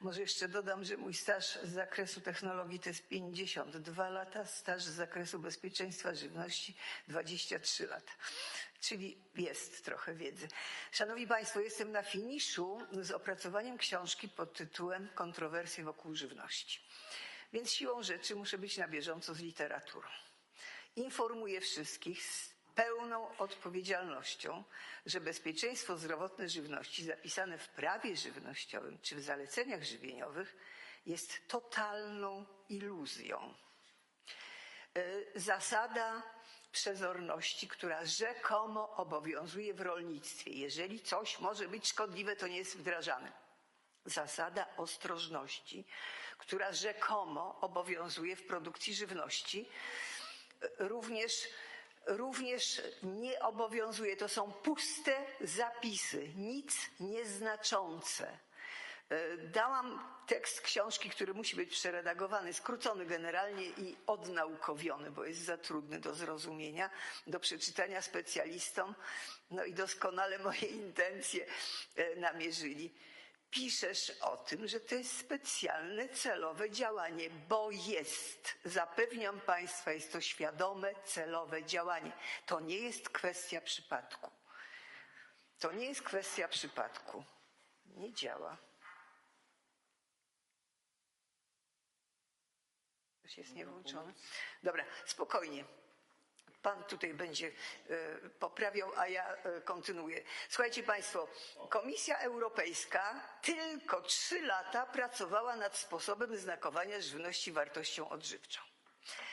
Może jeszcze dodam, że mój staż z zakresu technologii to jest 52 lata, staż z zakresu bezpieczeństwa żywności 23 lata. Czyli jest trochę wiedzy. Szanowni Państwo, jestem na finiszu z opracowaniem książki pod tytułem Kontrowersje wokół żywności. Więc siłą rzeczy muszę być na bieżąco z literaturą. Informuję wszystkich pełną odpowiedzialnością, że bezpieczeństwo zdrowotne żywności zapisane w prawie żywnościowym czy w zaleceniach żywieniowych jest totalną iluzją. E, zasada przezorności, która rzekomo obowiązuje w rolnictwie. Jeżeli coś może być szkodliwe, to nie jest wdrażane. Zasada ostrożności, która rzekomo obowiązuje w produkcji żywności, również również nie obowiązuje. To są puste zapisy, nic nieznaczące. E, dałam tekst książki, który musi być przeredagowany, skrócony generalnie i odnaukowiony, bo jest za trudny do zrozumienia, do przeczytania specjalistom. No i doskonale moje intencje e, namierzyli piszesz o tym, że to jest specjalne, celowe działanie, bo jest. Zapewniam Państwa, jest to świadome, celowe działanie. To nie jest kwestia przypadku. To nie jest kwestia przypadku. Nie działa. Coś jest niewłączone. Dobra, spokojnie. Pan tutaj będzie e, poprawiał, a ja e, kontynuuję. Słuchajcie Państwo, Komisja Europejska tylko trzy lata pracowała nad sposobem znakowania żywności wartością odżywczą.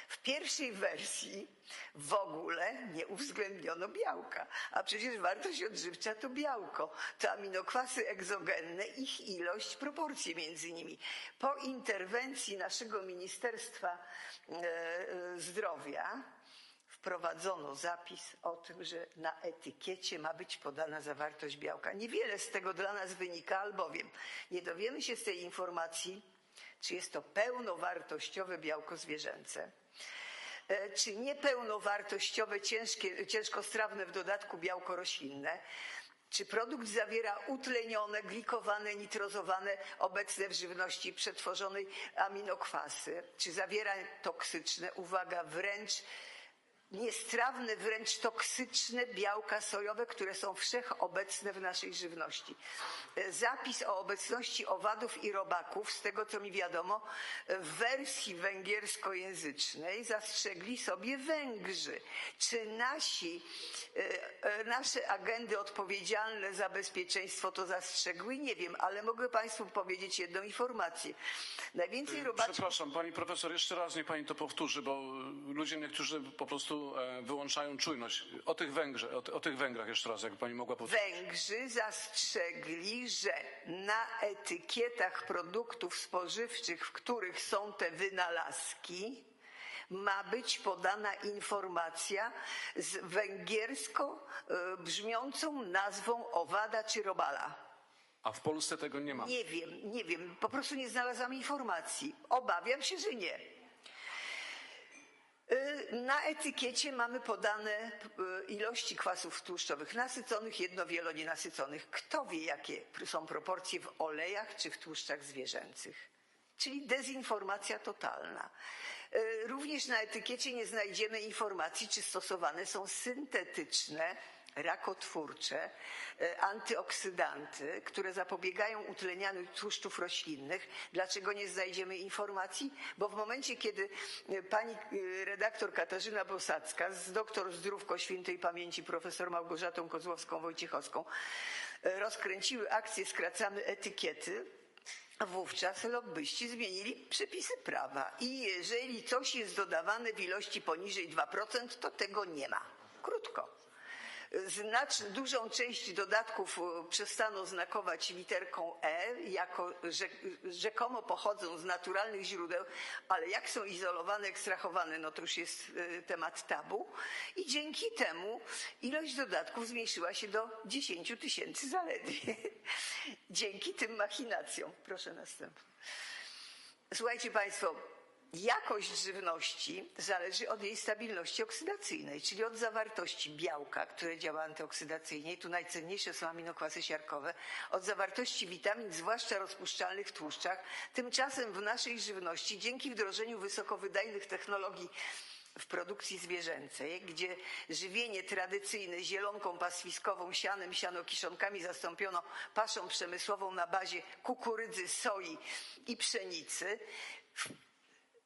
W pierwszej wersji w ogóle nie uwzględniono białka, a przecież wartość odżywcza to białko, to aminokwasy egzogenne, ich ilość, proporcje między nimi. Po interwencji naszego Ministerstwa e, Zdrowia wprowadzono zapis o tym, że na etykiecie ma być podana zawartość białka. Niewiele z tego dla nas wynika, albowiem nie dowiemy się z tej informacji, czy jest to pełnowartościowe białko zwierzęce, e, czy niepełnowartościowe, ciężkie, ciężkostrawne w dodatku białko roślinne, czy produkt zawiera utlenione, glikowane, nitrozowane, obecne w żywności przetworzonej aminokwasy, czy zawiera toksyczne, uwaga, wręcz niestrawne, wręcz toksyczne białka sojowe, które są wszechobecne w naszej żywności. Zapis o obecności owadów i robaków, z tego co mi wiadomo, w wersji węgierskojęzycznej zastrzegli sobie Węgrzy. Czy nasi, e, e, nasze agendy odpowiedzialne za bezpieczeństwo to zastrzegły? Nie wiem, ale mogę Państwu powiedzieć jedną informację. Najwięcej robaczków... Przepraszam, Pani Profesor, jeszcze raz niech Pani to powtórzy, bo ludzie niektórzy po prostu E, wyłączają czujność. O tych, Węgrze, o, o tych Węgrach jeszcze raz, jakby pani mogła powiedzieć. Węgrzy zastrzegli, że na etykietach produktów spożywczych, w których są te wynalazki, ma być podana informacja z węgiersko e, brzmiącą nazwą owada czy robala. A w Polsce tego nie ma. Nie wiem, nie wiem. Po prostu nie znalazłam informacji. Obawiam się, że nie. Y, na etykiecie mamy podane y, ilości kwasów tłuszczowych nasyconych, jednowielonienasyconych. Kto wie, jakie są proporcje w olejach czy w tłuszczach zwierzęcych? Czyli dezinformacja totalna. Y, również na etykiecie nie znajdziemy informacji, czy stosowane są syntetyczne rakotwórcze, e, antyoksydanty, które zapobiegają utlenianiu tłuszczów roślinnych. Dlaczego nie znajdziemy informacji? Bo w momencie, kiedy e, pani e, redaktor Katarzyna Bosacka z doktor Zdrówko Świętej Pamięci profesor Małgorzatą Kozłowską-Wojciechowską rozkręciły akcję Skracamy etykiety, Wówczas lobbyści zmienili przepisy prawa i jeżeli coś jest dodawane w ilości poniżej 2%, to tego nie ma. Krótko znacz, dużą część dodatków e, przestano znakować literką E, jako rzekomo pochodzą z naturalnych źródeł, ale jak są izolowane, ekstrahowane, no to już jest e, temat tabu. I dzięki temu ilość dodatków zmniejszyła się do 10 tysięcy zaledwie. dzięki tym machinacjom. Proszę następny. Słuchajcie Państwo, Jakość żywności zależy od jej stabilności oksydacyjnej, czyli od zawartości białka, które działa antyoksydacyjnie. Tu najcenniejsze są aminokwasy siarkowe, od zawartości witamin, zwłaszcza rozpuszczalnych w tłuszczach. Tymczasem w naszej żywności, dzięki wdrożeniu wysokowydajnych technologii w produkcji zwierzęcej, gdzie żywienie tradycyjne zielonką pastwiskową, sianem, sianokiszonkami zastąpiono paszą przemysłową na bazie kukurydzy, soi i pszenicy,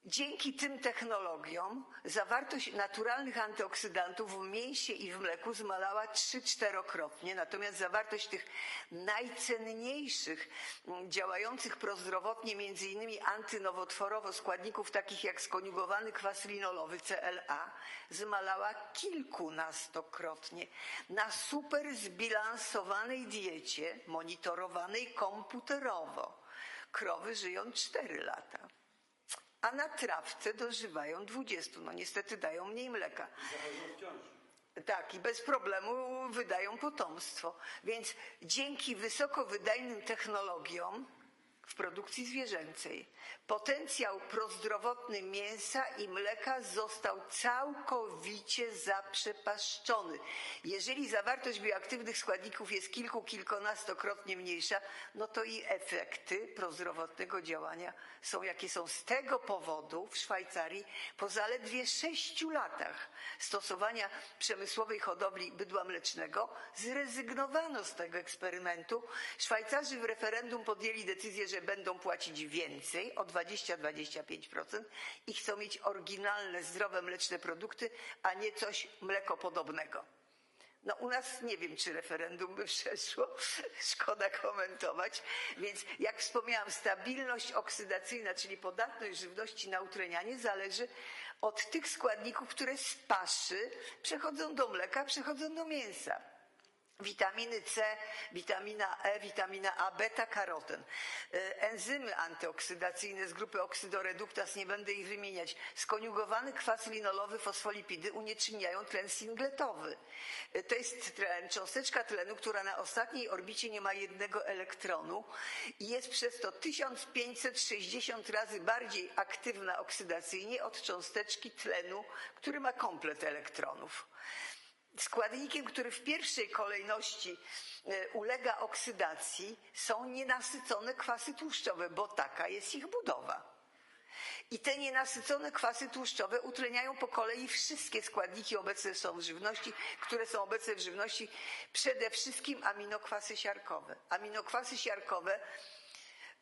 Dzięki tym technologiom zawartość naturalnych antyoksydantów w mięsie i w mleku zmalała 3-4krotnie, natomiast zawartość tych najcenniejszych, mm, działających prozdrowotnie, między innymi antynowotworowo składników takich jak skoniugowany kwas linolowy CLA zmalała kilkunastokrotnie. Na super zbilansowanej diecie, monitorowanej komputerowo, krowy żyją 4 lata a na trawce dożywają 20. No niestety dają mniej mleka. Tak, i bez problemu wydają potomstwo. Więc dzięki wysokowydajnym technologiom w produkcji zwierzęcej potencjał prozdrowotny mięsa i mleka został całkowicie zaprzepaszczony. Jeżeli zawartość bioaktywnych składników jest kilku, kilkunastokrotnie mniejsza, no to i efekty prozdrowotnego działania są jakie są. Z tego powodu w Szwajcarii po zaledwie sześciu latach stosowania przemysłowej hodowli bydła mlecznego zrezygnowano z tego eksperymentu. Szwajcarzy w referendum podjęli decyzję, że będą płacić więcej o 20-25% i chcą mieć oryginalne, zdrowe mleczne produkty, a nie coś mlekopodobnego. No u nas nie wiem, czy referendum by przeszło, szkoda komentować. Więc jak wspomniałam, stabilność oksydacyjna, czyli podatność żywności na utlenianie zależy od tych składników, które z paszy przechodzą do mleka, przechodzą do mięsa witaminy C, witamina E, witamina A, beta-karoten, e, enzymy antyoksydacyjne z grupy oksydoreduktaz, nie będę ich wymieniać, skoniugowany kwas linolowy, fosfolipidy unieczynniają tlen singletowy. E, to jest tlen, cząsteczka tlenu, która na ostatniej orbicie nie ma jednego elektronu i jest przez to 1560 razy bardziej aktywna oksydacyjnie od cząsteczki tlenu, który ma komplet elektronów. Składnikiem, który w pierwszej kolejności e, ulega oksydacji, są nienasycone kwasy tłuszczowe, bo taka jest ich budowa. I te nienasycone kwasy tłuszczowe utleniają po kolei wszystkie składniki obecne są w żywności, które są obecne w żywności, przede wszystkim aminokwasy siarkowe. Aminokwasy siarkowe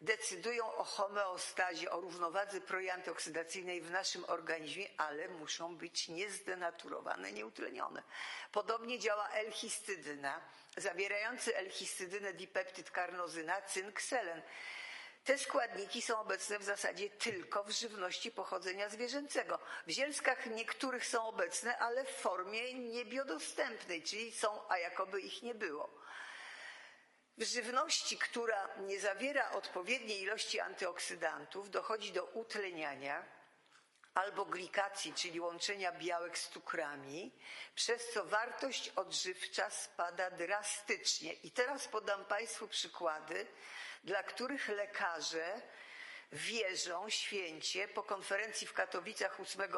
decydują o homeostazie, o równowadze proantyooksydacyjnej w naszym organizmie, ale muszą być niezdenaturowane, nieutlenione. Podobnie działa L-histydyna, zawierający L-histydynę dipeptyd karnozyna, cynk, selen. Te składniki są obecne w zasadzie tylko w żywności pochodzenia zwierzęcego. W zielskach niektórych są obecne, ale w formie niebiodostępnej, czyli są, a jakoby ich nie było. W żywności, która nie zawiera odpowiedniej ilości antyoksydantów, dochodzi do utleniania albo glikacji, czyli łączenia białek z cukrami, przez co wartość odżywcza spada drastycznie. I teraz podam Państwu przykłady, dla których lekarze wierzą święcie. Po konferencji w Katowicach 8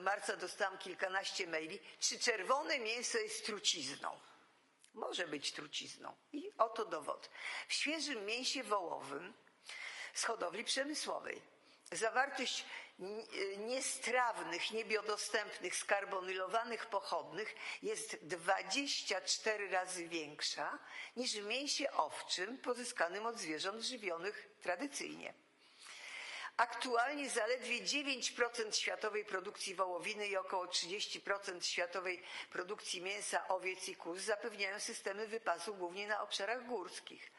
marca dostałam kilkanaście maili, czy czerwone mięso jest trucizną może być trucizną. I oto dowód. W świeżym mięsie wołowym z hodowli przemysłowej zawartość niestrawnych, niebiodostępnych, skarbonylowanych pochodnych jest 24 razy większa niż w mięsie owczym pozyskanym od zwierząt żywionych tradycyjnie. Aktualnie zaledwie 9% światowej produkcji wołowiny i około 30% światowej produkcji mięsa owiec i kóz zapewniają systemy wypasu głównie na obszarach górskich.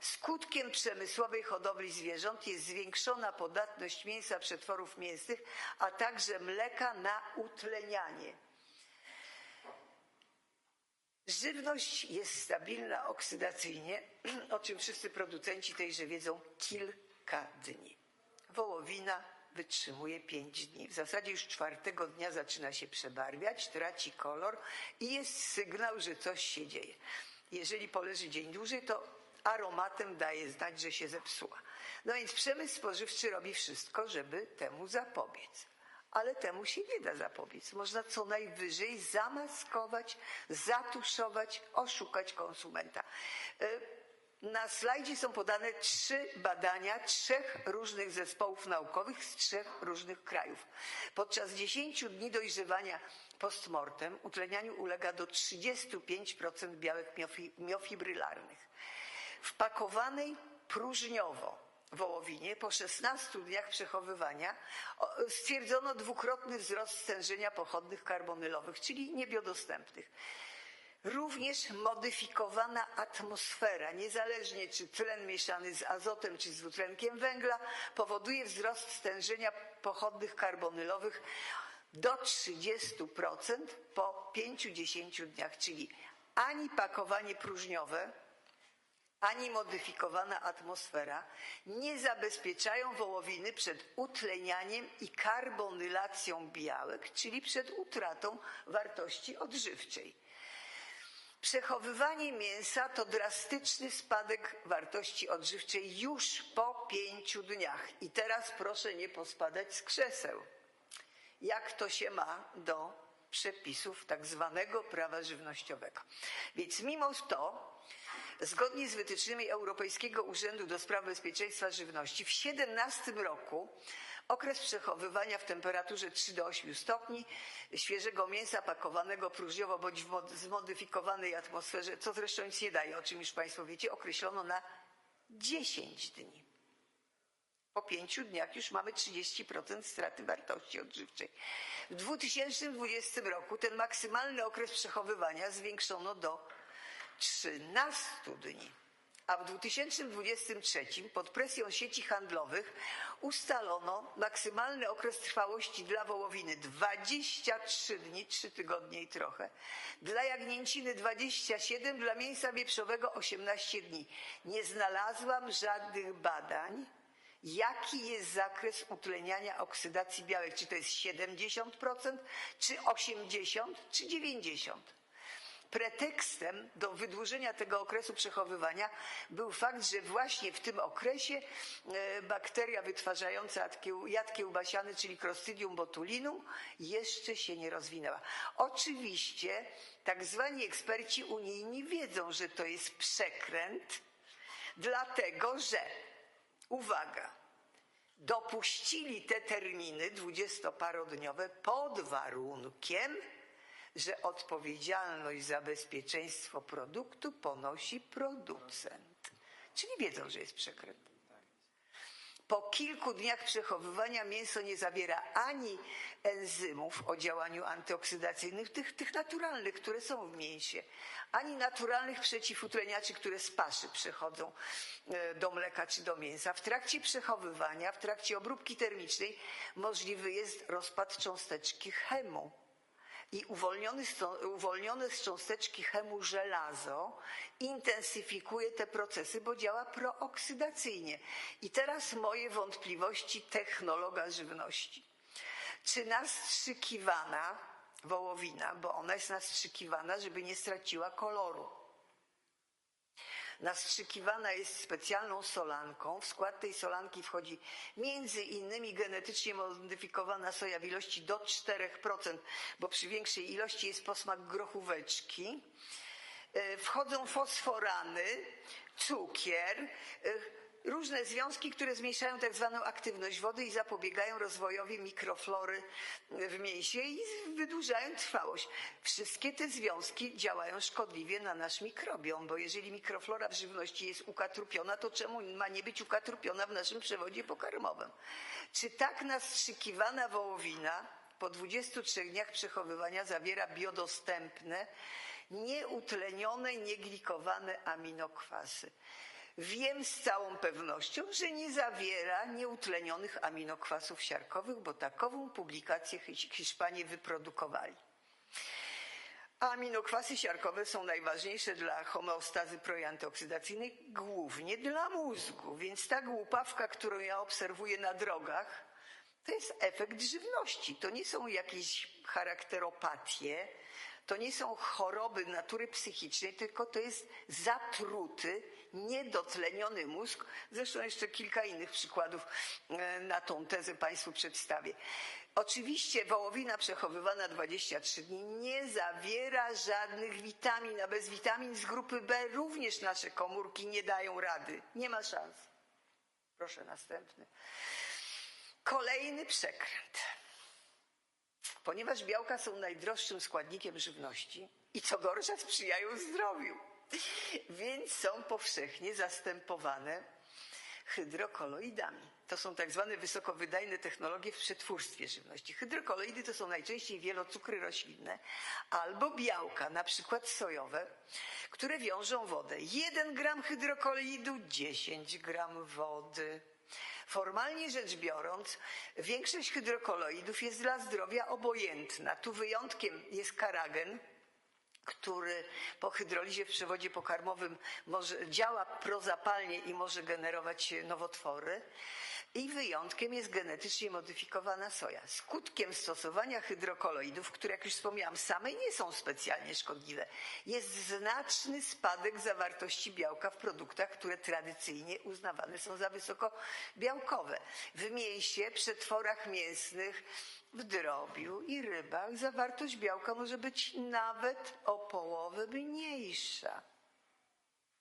Skutkiem przemysłowej hodowli zwierząt jest zwiększona podatność mięsa przetworów mięsnych, a także mleka na utlenianie. Żywność jest stabilna oksydacyjnie, o czym wszyscy producenci tejże wiedzą kilka dni wołowina wytrzymuje pięć dni. W zasadzie już czwartego dnia zaczyna się przebarwiać, traci kolor i jest sygnał, że coś się dzieje. Jeżeli poleży dzień dłużej, to aromatem daje znać, że się zepsuła. No więc przemysł spożywczy robi wszystko, żeby temu zapobiec. Ale temu się nie da zapobiec. Można co najwyżej zamaskować, zatuszować, oszukać konsumenta. Na slajdzie są podane trzy badania trzech różnych zespołów naukowych z trzech różnych krajów. Podczas 10 dni dojrzewania postmortem utlenianiu ulega do 35% białek miofi, miofibrylarnych. W pakowanej próżniowo wołowinie po 16 dniach przechowywania stwierdzono dwukrotny wzrost stężenia pochodnych karbonylowych, czyli niebiodostępnych. Również modyfikowana atmosfera, niezależnie czy tlen mieszany z azotem czy z dwutlenkiem węgla, powoduje wzrost stężenia pochodnych karbonylowych do 30% po 5-10 dniach, czyli ani pakowanie próżniowe, ani modyfikowana atmosfera nie zabezpieczają wołowiny przed utlenianiem i karbonylacją białek, czyli przed utratą wartości odżywczej. Przechowywanie mięsa to drastyczny spadek wartości odżywczej już po pięciu dniach. I teraz proszę nie pospadać z krzeseł. Jak to się ma do przepisów tak zwanego prawa żywnościowego? Więc mimo to, zgodnie z wytycznymi Europejskiego Urzędu do Spraw Bezpieczeństwa Żywności, w 2017 roku Okres przechowywania w temperaturze 3 do 8 stopni świeżego mięsa pakowanego próżniowo bądź w zmodyfikowanej atmosferze, co zresztą nic nie daje, o czym już Państwo wiecie, określono na 10 dni. Po pięciu dniach już mamy 30% straty wartości odżywczej. W 2020 roku ten maksymalny okres przechowywania zwiększono do 13 dni a w 2023 pod presją sieci handlowych ustalono maksymalny okres trwałości dla wołowiny 23 dni, 3 tygodnie i trochę, dla jagnięciny 27, dla mięsa wieprzowego 18 dni. Nie znalazłam żadnych badań, jaki jest zakres utleniania oksydacji białek, czy to jest 70%, czy 80%, czy 90%. Pretekstem do wydłużenia tego okresu przechowywania był fakt, że właśnie w tym okresie e, bakteria wytwarzająca jad kiełbasiany, czyli Clostridium botulinum, jeszcze się nie rozwinęła. Oczywiście tak zwani eksperci unijni wiedzą, że to jest przekręt, dlatego że, uwaga, dopuścili te terminy dwudziestoparodniowe pod warunkiem, że odpowiedzialność za bezpieczeństwo produktu ponosi producent. Czyli wiedzą, że jest przekręt. Po kilku dniach przechowywania mięso nie zawiera ani enzymów o działaniu antyoksydacyjnym, tych, tych naturalnych, które są w mięsie, ani naturalnych przeciwutleniaczy, które z paszy przechodzą e, do mleka czy do mięsa. W trakcie przechowywania, w trakcie obróbki termicznej możliwy jest rozpad cząsteczki chemu i uwolnione z cząsteczki chemu żelazo intensyfikuje te procesy, bo działa prooksydacyjnie. I teraz moje wątpliwości technologa żywności. Czy nastrzykiwana wołowina, bo ona jest nastrzykiwana, żeby nie straciła koloru, nastrzykiwana jest specjalną solanką. W skład tej solanki wchodzi między innymi genetycznie modyfikowana soja w ilości do 4%, bo przy większej ilości jest posmak grochóweczki. E, wchodzą fosforany, cukier, e, różne związki, które zmniejszają tak zwaną aktywność wody i zapobiegają rozwojowi mikroflory w mięsie i wydłużają trwałość. Wszystkie te związki działają szkodliwie na nasz mikrobiom, bo jeżeli mikroflora w żywności jest ukatrupiona, to czemu ma nie być ukatrupiona w naszym przewodzie pokarmowym? Czy tak nastrzykiwana wołowina po 23 dniach przechowywania zawiera biodostępne, nieutlenione, nieglikowane aminokwasy? Wiem z całą pewnością, że nie zawiera nieutlenionych aminokwasów siarkowych, bo takową publikację Hiszpanie wyprodukowali. Aminokwasy siarkowe są najważniejsze dla homeostazy proantyoksydacyjnej, głównie dla mózgu, więc ta głupawka, którą ja obserwuję na drogach, to jest efekt żywności. To nie są jakieś charakteropatie, to nie są choroby natury psychicznej, tylko to jest zatruty niedotleniony mózg. Zresztą jeszcze kilka innych przykładów e, na tą tezę Państwu przedstawię. Oczywiście wołowina przechowywana 23 dni nie zawiera żadnych witamin, a bez witamin z grupy B również nasze komórki nie dają rady. Nie ma szans. Proszę następny. Kolejny przekręt. Ponieważ białka są najdroższym składnikiem żywności i co gorsza sprzyjają zdrowiu, więc są powszechnie zastępowane hydrokoloidami. To są tak zwane wysokowydajne technologie w przetwórstwie żywności. Hydrokoloidy to są najczęściej wielocukry roślinne albo białka, na przykład sojowe, które wiążą wodę. 1 gram hydrokoloidu, 10 gram wody. Formalnie rzecz biorąc, większość hydrokoloidów jest dla zdrowia obojętna. Tu wyjątkiem jest karagen, który po hydrolizie w przewodzie pokarmowym może, działa prozapalnie i może generować nowotwory. I wyjątkiem jest genetycznie modyfikowana soja. Skutkiem stosowania hydrokoloidów, które jak już wspomniałam, same nie są specjalnie szkodliwe, jest znaczny spadek zawartości białka w produktach, które tradycyjnie uznawane są za wysoko białkowe. W mięsie, przetworach mięsnych, w drobiu i rybach zawartość białka może być nawet o połowę mniejsza.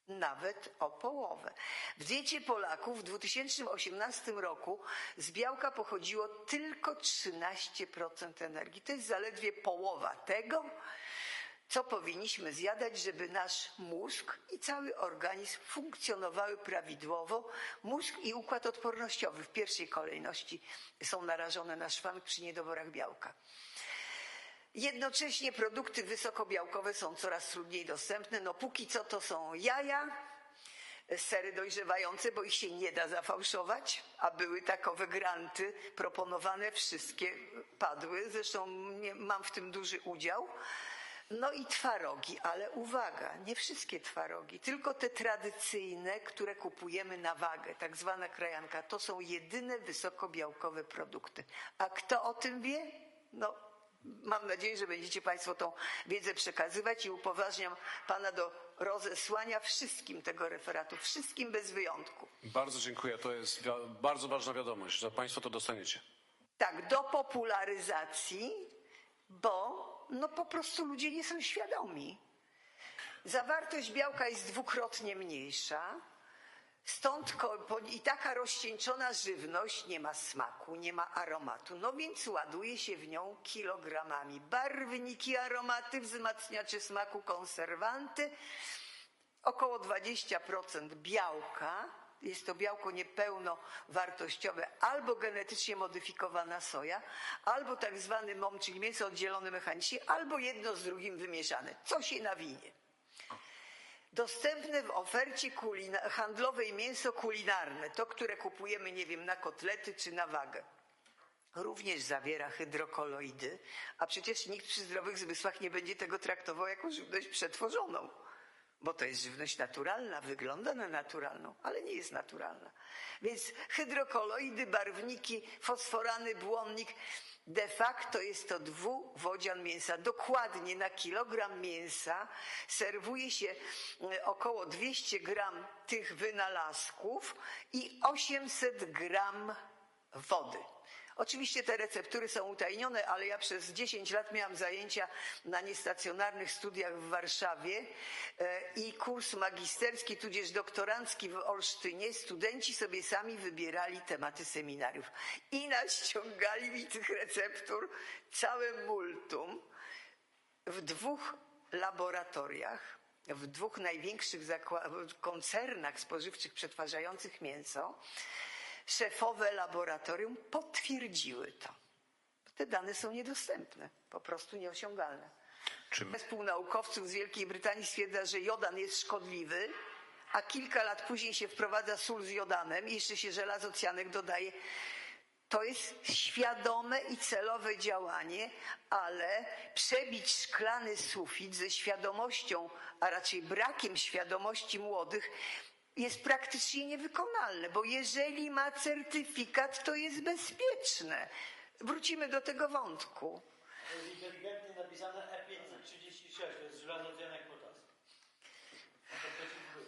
Nawet o połowę. W diecie Polaków w 2018 roku z białka pochodziło tylko 13% energii. To jest zaledwie połowa tego, co powinniśmy zjadać, żeby nasz mózg i cały organizm funkcjonowały prawidłowo. Mózg i układ odpornościowy w pierwszej kolejności są narażone na szwank przy niedoborach białka. Jednocześnie produkty wysokobiałkowe są coraz trudniej dostępne. No póki co to są jaja, sery dojrzewające, bo ich się nie da zafałszować, a były takowe granty proponowane, wszystkie padły. Zresztą mam w tym duży udział. No i twarogi, ale uwaga, nie wszystkie twarogi, tylko te tradycyjne, które kupujemy na wagę, tak zwana krajanka, to są jedyne wysokobiałkowe produkty. A kto o tym wie? No, mam nadzieję, że będziecie Państwo tą wiedzę przekazywać i upoważniam Pana do rozesłania wszystkim tego referatu, wszystkim bez wyjątku. Bardzo dziękuję. To jest bardzo ważna wiadomość, że Państwo to dostaniecie. Tak, do popularyzacji, bo no po prostu ludzie nie są świadomi. Zawartość białka jest dwukrotnie mniejsza, stąd i taka rozcieńczona żywność nie ma smaku, nie ma aromatu, no więc ładuje się w nią kilogramami. Barwniki, aromaty, wzmacniacze smaku, konserwanty, około 20% białka, jest to białko niepełnowartościowe, albo genetycznie modyfikowana soja, albo tak zwany mom, czyli mięso oddzielone mechanicznie, albo jedno z drugim wymieszane. Co się nawinie? Dostępne w ofercie handlowej mięso kulinarne, to które kupujemy, nie wiem, na kotlety czy na wagę, również zawiera hydrokoloidy, a przecież nikt przy zdrowych zmysłach nie będzie tego traktował jako żywność przetworzoną, bo to jest żywność naturalna, wygląda na naturalną, ale nie jest naturalna. Więc hydrokoloidy, barwniki, fosforany, błonnik, de facto jest to dwuwodzian mięsa. Dokładnie na kilogram mięsa serwuje się e, około 200 gram tych wynalazków i 800 gram wody. Oczywiście te receptury są utajnione, ale ja przez 10 lat miałam zajęcia na niestacjonarnych studiach w Warszawie e, i kurs magisterski, tudzież doktorancki w Olsztynie. Studenci sobie sami wybierali tematy seminariów i naściągali mi tych receptur całe multum w dwóch laboratoriach, w dwóch największych koncernach spożywczych przetwarzających mięso, szefowe laboratorium potwierdziły to. Te dane są niedostępne, po prostu nieosiągalne. Czy Zespół naukowców z Wielkiej Brytanii stwierdza, że jodan jest szkodliwy, a kilka lat później się wprowadza sól z jodanem i jeszcze się żelazocjanek dodaje. To jest świadome i celowe działanie, ale przebić szklany sufit ze świadomością, a raczej brakiem świadomości młodych jest praktycznie niewykonalne, bo jeżeli ma certyfikat, to jest bezpieczne. Wrócimy do tego wątku. To jest inteligentnie napisane E536, to jest przeciw góry.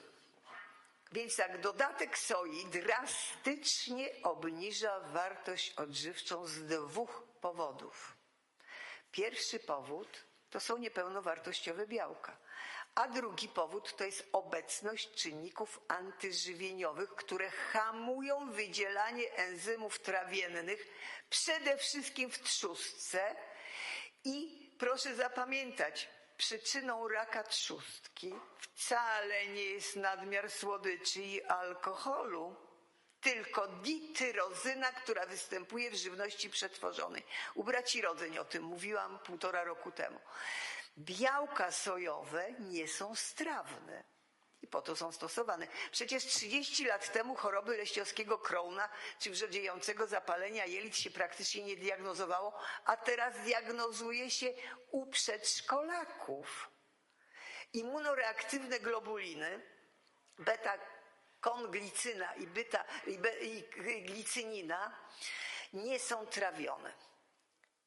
Więc tak, dodatek soi drastycznie obniża wartość odżywczą z dwóch powodów. Pierwszy powód to są niepełnowartościowe białka, a drugi powód to jest obecność czynników antyżywieniowych, które hamują wydzielanie enzymów trawiennych, przede wszystkim w trzustce. I proszę zapamiętać, przyczyną raka trzustki wcale nie jest nadmiar słodyczy i alkoholu, tylko dityrozyna, która występuje w żywności przetworzonej. U braci rodzeń o tym mówiłam półtora roku temu. Białka sojowe nie są strawne. I po to są stosowane. Przecież 30 lat temu choroby leściowskiego Crowna czy wrzodziejącego zapalenia jelit się praktycznie nie diagnozowało, a teraz diagnozuje się u przedszkolaków. Immunoreaktywne globuliny, beta konglicyna i, beta, i, be, i glicynina nie są trawione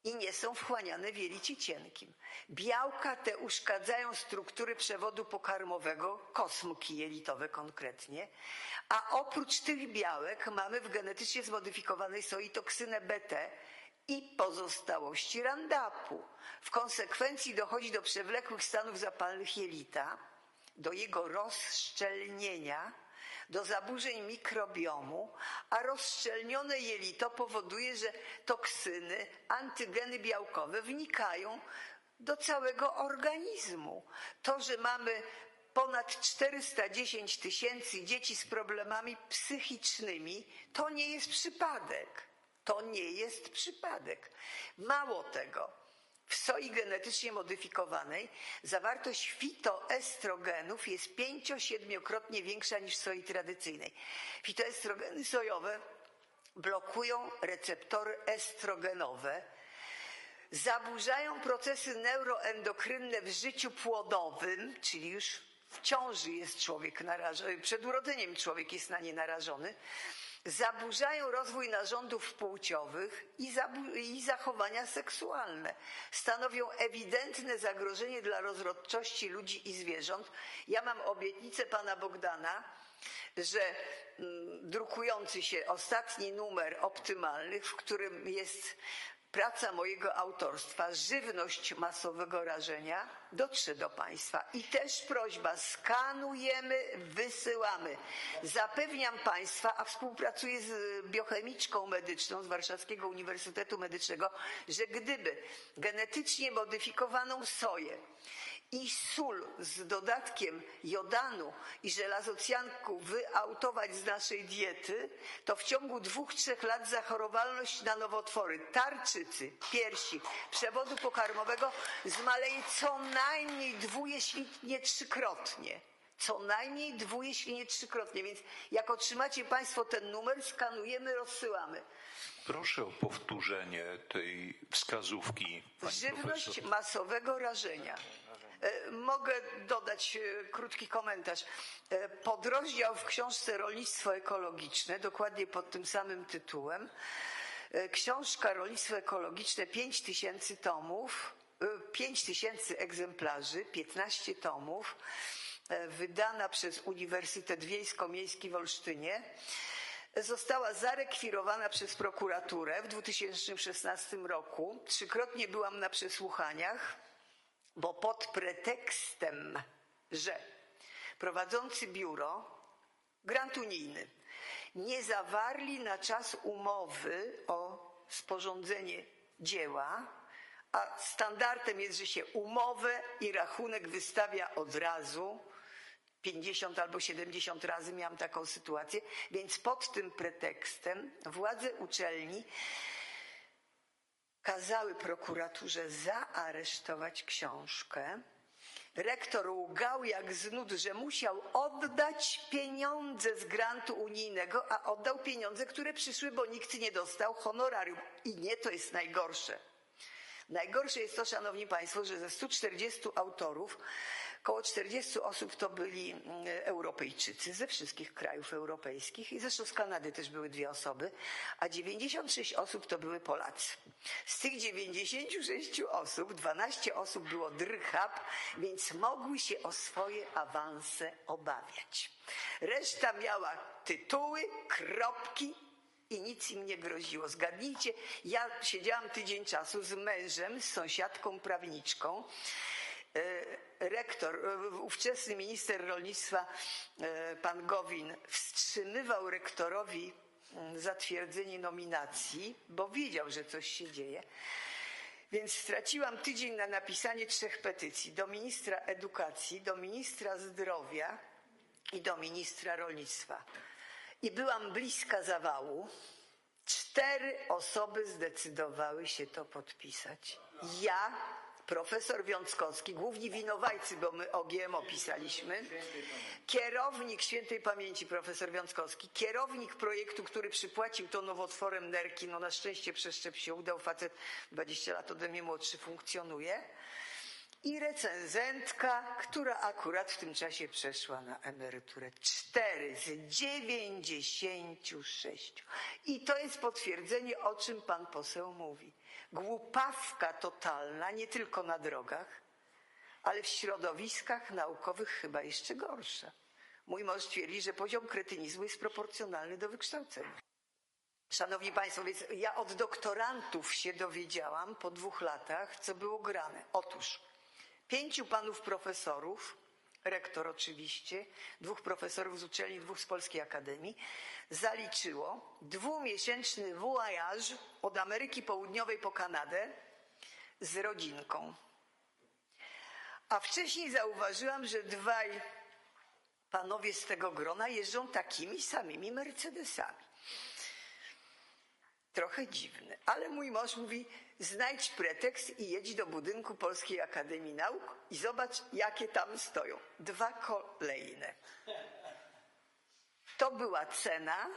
i nie są wchłaniane w jelicie cienkim. Białka te uszkadzają struktury przewodu pokarmowego, kosmki jelitowe konkretnie, a oprócz tych białek mamy w genetycznie zmodyfikowanej soi toksynę BT i pozostałości randapu. W konsekwencji dochodzi do przewlekłych stanów zapalnych jelita, do jego rozszczelnienia, do zaburzeń mikrobiomu, a rozszczelnione jelito powoduje, że toksyny, antygeny białkowe wnikają do całego organizmu. To, że mamy ponad 410 tysięcy dzieci z problemami psychicznymi, to nie jest przypadek. To nie jest przypadek. Mało tego, w soi genetycznie modyfikowanej zawartość fitoestrogenów jest pięcio-siedmiokrotnie większa niż w soi tradycyjnej. Fitoestrogeny sojowe blokują receptory estrogenowe, zaburzają procesy neuroendokrynne w życiu płodowym, czyli już w ciąży jest człowiek narażony, przed urodzeniem człowiek jest na nie narażony, zaburzają rozwój narządów płciowych i, i, zachowania seksualne. Stanowią ewidentne zagrożenie dla rozrodczości ludzi i zwierząt. Ja mam obietnicę pana Bogdana, że mm, drukujący się ostatni numer optymalnych, w którym jest praca mojego autorstwa, żywność masowego rażenia, dotrze do Państwa. I też prośba, skanujemy, wysyłamy. Zapewniam Państwa, a współpracuję z biochemiczką medyczną z Warszawskiego Uniwersytetu Medycznego, że gdyby genetycznie modyfikowaną soję i sól z dodatkiem jodanu i żelazocjanku wyautować z naszej diety, to w ciągu dwóch, trzech lat zachorowalność na nowotwory tarczycy, piersi, przewodu pokarmowego zmaleje co najmniej dwu, jeśli nie trzykrotnie. Co najmniej dwu, jeśli nie trzykrotnie. Więc jak otrzymacie Państwo ten numer, skanujemy, rozsyłamy. Proszę o powtórzenie tej wskazówki. Żywność profesor. masowego rażenia. E, Mogę dodać e, krótki komentarz. E, Podrozdział w książce Rolnictwo ekologiczne, dokładnie pod tym samym tytułem. Książka Rolnictwo ekologiczne, 5 tysięcy tomów, 5 tysięcy egzemplarzy, 15 tomów, wydana przez Uniwersytet Wiejsko-Miejski w Olsztynie została zarekwirowana przez prokuraturę w 2016 roku. Trzykrotnie byłam na przesłuchaniach, bo pod pretekstem, że prowadzący biuro, grant unijny, nie zawarli na czas umowy o sporządzenie dzieła, a standardem jest, że się umowę i rachunek wystawia od razu, 50 albo 70 razy miałam taką sytuację, więc pod tym pretekstem władze uczelni kazały prokuraturze zaaresztować książkę. Rektor łgał jak z nud, że musiał oddać pieniądze z grantu unijnego, a oddał pieniądze, które przyszły, bo nikt nie dostał honorarium. I nie to jest najgorsze. Najgorsze jest to, szanowni państwo, że ze 140 autorów Koło 40 osób to byli mm, Europejczycy ze wszystkich krajów europejskich i zresztą z Kanady też były dwie osoby, a 96 osób to były Polacy. Z tych 96 osób 12 osób było drchab, więc mogły się o swoje awanse obawiać. Reszta miała tytuły, kropki i nic im nie groziło. Zgadnijcie, ja siedziałam tydzień czasu z mężem, z sąsiadką prawniczką. E, Rektor, e, ówczesny minister rolnictwa, e, pan Gowin, wstrzymywał rektorowi mm, zatwierdzenie nominacji, bo wiedział, że coś się dzieje. Więc straciłam tydzień na napisanie trzech petycji do ministra edukacji, do ministra zdrowia i do ministra rolnictwa. I byłam bliska zawału. Cztery osoby zdecydowały się to podpisać. Ja, profesor Wiąckowski, główni winowajcy, bo my o GMO pisaliśmy, kierownik świętej pamięci profesor Wiąckowski, kierownik projektu, który przypłacił to nowotworem nerki, no na szczęście przeszczep się udał, facet 20 lat ode mnie młodszy funkcjonuje, i recenzentka, która akurat w tym czasie przeszła na emeryturę. Cztery z dziewięćdziesięciu sześciu. I to jest potwierdzenie, o czym pan poseł mówi. Głupawka totalna, nie tylko na drogach, ale w środowiskach naukowych chyba jeszcze gorsza. Mój mąż twierdzi, że poziom kretynizmu jest proporcjonalny do wykształcenia. Szanowni Państwo, więc ja od doktorantów się dowiedziałam po dwóch latach, co było grane. Otóż pięciu panów profesorów, rektor oczywiście, dwóch profesorów z uczelni, dwóch z Polskiej Akademii, zaliczyło dwumiesięczny voyage od Ameryki Południowej po Kanadę z rodzinką. A wcześniej zauważyłam, że dwaj panowie z tego grona jeżdżą takimi samymi Mercedesami. Trochę dziwne, ale mój mąż mówi: znajdź pretekst i jedź do budynku Polskiej Akademii Nauk i zobacz, jakie tam stoją. Dwa kolejne. To była cena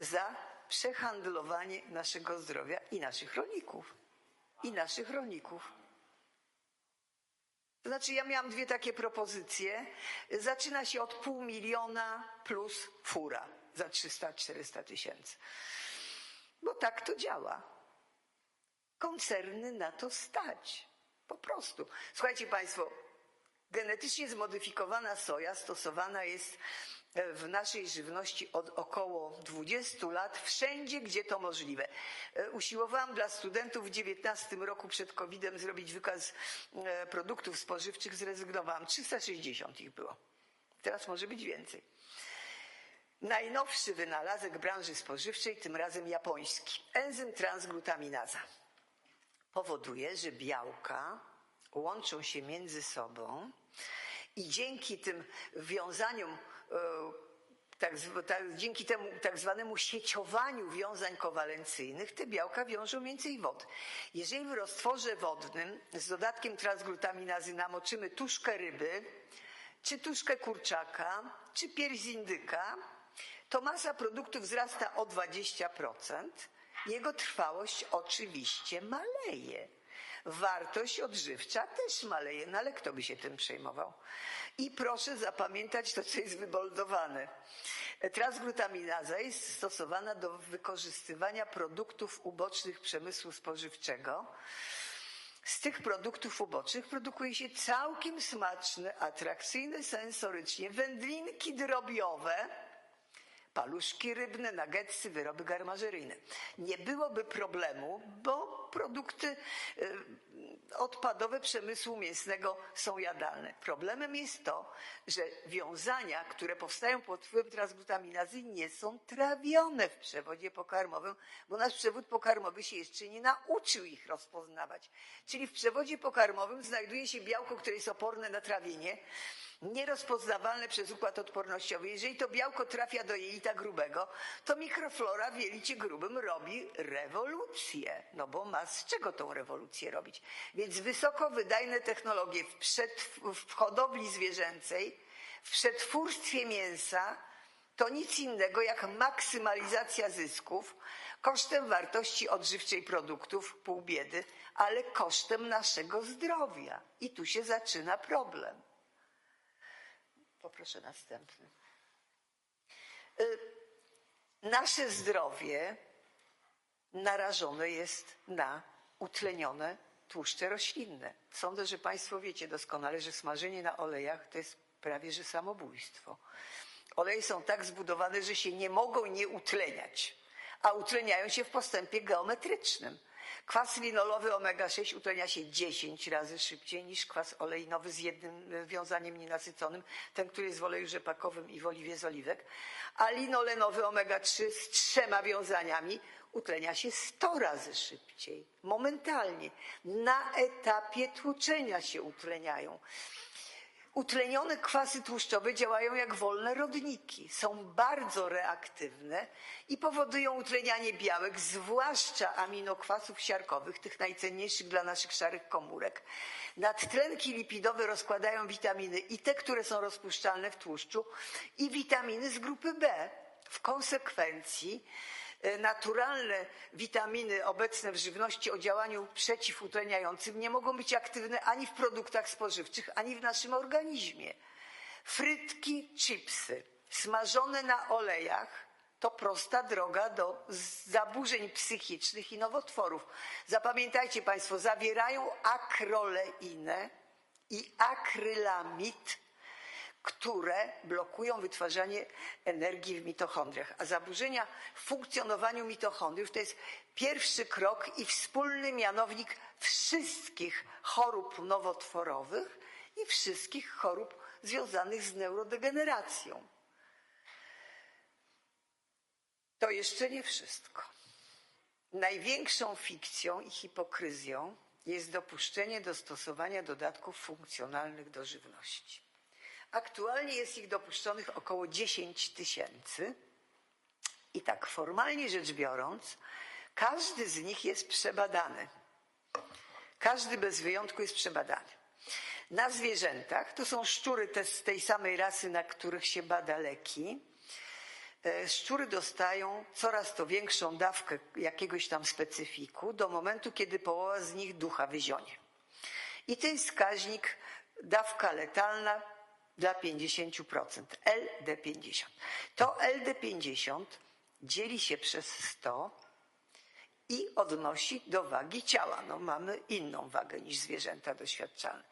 za przehandlowanie naszego zdrowia i naszych rolników. I naszych rolników. To znaczy, ja miałam dwie takie propozycje. Zaczyna się od pół miliona plus fura za 300-400 tysięcy. Bo tak to działa. Koncerny na to stać. Po prostu. Słuchajcie Państwo, genetycznie zmodyfikowana soja stosowana jest e, w naszej żywności od około 20 lat, wszędzie, gdzie to możliwe. E, Usiłowałam dla studentów w 19 roku przed COVID-em zrobić wykaz e, produktów spożywczych, zrezygnowałam. 360 ich było. Teraz może być więcej. Najnowszy wynalazek branży spożywczej, tym razem japoński, enzym transglutaminaza, powoduje, że białka łączą się między sobą i dzięki tym wiązaniom, e, tak, tak, dzięki temu tak zwanemu sieciowaniu wiązań kowalencyjnych, te białka wiążą więcej wody. Jeżeli w roztworze wodnym z dodatkiem transglutaminazy namoczymy tuszkę ryby, czy tuszkę kurczaka, czy pierś indyka, to masa produktu wzrasta o 20%. Jego trwałość oczywiście maleje. Wartość odżywcza też maleje, no ale kto by się tym przejmował? I proszę zapamiętać to, co jest wyboldowane. Transglutaminaza jest stosowana do wykorzystywania produktów ubocznych przemysłu spożywczego. Z tych produktów ubocznych produkuje się całkiem smaczne, atrakcyjne sensorycznie wędlinki drobiowe, paluszki rybne, nuggetsy, wyroby garmażeryjne. Nie byłoby problemu, bo produkty y, odpadowe przemysłu mięsnego są jadalne. Problemem jest to, że wiązania, które powstają pod wpływem transglutaminazy nie są trawione w przewodzie pokarmowym, bo nasz przewód pokarmowy się jeszcze nie nauczył ich rozpoznawać. Czyli w przewodzie pokarmowym znajduje się białko, które jest oporne na trawienie, nierozpoznawalne przez układ odpornościowy. Jeżeli to białko trafia do jelita grubego, to mikroflora w jelicie grubym robi rewolucję, no bo ma z czego tą rewolucję robić. Więc wysoko wydajne technologie w, przetw- w hodowli zwierzęcej, w przetwórstwie mięsa to nic innego jak maksymalizacja zysków kosztem wartości odżywczej produktów, pół biedy, ale kosztem naszego zdrowia. I tu się zaczyna problem. Poproszę następny. Y, Nasze zdrowie narażone jest na utlenione tłuszcze roślinne. Sądzę, że Państwo wiecie doskonale, że smażenie na olejach to jest prawie że samobójstwo. Oleje są tak zbudowane, że się nie mogą nie utleniać, a utleniają się w postępie geometrycznym. Kwas linolowy omega-6 utlenia się 10 razy szybciej niż kwas oleinowy z jednym wiązaniem nienasyconym, ten, który jest w oleju rzepakowym i w oliwie z oliwek, a linolenowy omega-3 z trzema wiązaniami utlenia się 100 razy szybciej, momentalnie. Na etapie tłuczenia się utleniają. Utlenione kwasy tłuszczowe działają jak wolne rodniki. Są bardzo reaktywne i powodują utlenianie białek, zwłaszcza aminokwasów siarkowych, tych najcenniejszych dla naszych szarych komórek. Nadtlenki lipidowe rozkładają witaminy i te, które są rozpuszczalne w tłuszczu, i witaminy z grupy B. W konsekwencji naturalne witaminy obecne w żywności o działaniu przeciwutleniającym nie mogą być aktywne ani w produktach spożywczych, ani w naszym organizmie. Frytki, chipsy smażone na olejach to prosta droga do zaburzeń psychicznych i nowotworów. Zapamiętajcie Państwo, zawierają akroleinę i akrylamid, które blokują wytwarzanie energii w mitochondriach. A zaburzenia w funkcjonowaniu mitochondriów to jest pierwszy krok i wspólny mianownik wszystkich chorób nowotworowych i wszystkich chorób związanych z neurodegeneracją. To jeszcze nie wszystko. Największą fikcją i hipokryzją jest dopuszczenie do stosowania dodatków funkcjonalnych do żywności. Aktualnie jest ich dopuszczonych około 10 tysięcy. I tak, formalnie rzecz biorąc, każdy z nich jest przebadany. Każdy bez wyjątku jest przebadany. Na zwierzętach to są szczury te z tej samej rasy, na których się bada leki. E, Szczury dostają coraz to większą dawkę jakiegoś tam specyfiku do momentu, kiedy połowa z nich ducha wyzionie. I ten wskaźnik dawka letalna dla 50%, LD50. To LD50 dzieli się przez 100 i odnosi do wagi ciała. No, mamy inną wagę niż zwierzęta doświadczalne.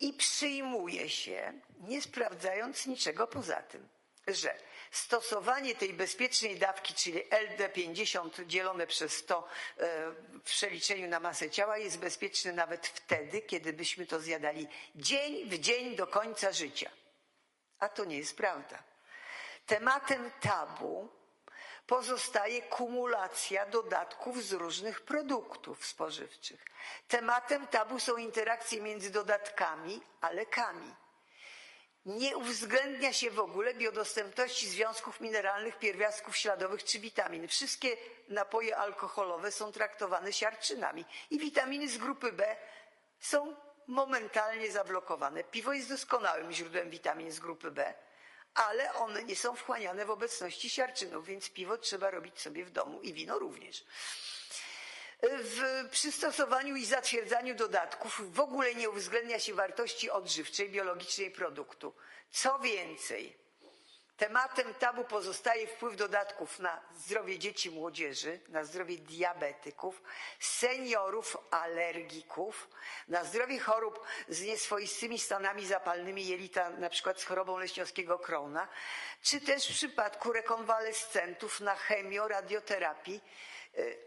I przyjmuje się, nie sprawdzając niczego poza tym, że stosowanie tej bezpiecznej dawki, czyli LD50 dzielone przez 100 e, w przeliczeniu na masę ciała jest bezpieczne nawet wtedy, kiedy byśmy to zjadali dzień w dzień do końca życia. A to nie jest prawda. Tematem tabu pozostaje kumulacja dodatków z różnych produktów spożywczych. Tematem tabu są interakcje między dodatkami a lekami. Nie uwzględnia się w ogóle biodostępności związków mineralnych, pierwiastków śladowych czy witamin. Wszystkie napoje alkoholowe są traktowane siarczynami i witaminy z grupy B są momentalnie zablokowane. Piwo jest doskonałym źródłem witamin z grupy B, ale one nie są wchłaniane w obecności siarczynów, więc piwo trzeba robić sobie w domu i wino również. W przystosowaniu i zatwierdzaniu dodatków w ogóle nie uwzględnia się wartości odżywczej, biologicznej produktu. Co więcej, tematem tabu pozostaje wpływ dodatków na zdrowie dzieci młodzieży, na zdrowie diabetyków, seniorów, alergików, na zdrowie chorób z nieswoistymi stanami zapalnymi jelita, na przykład z chorobą leśniowskiego Krona, czy też w przypadku rekonwalescentów na chemioradioterapii,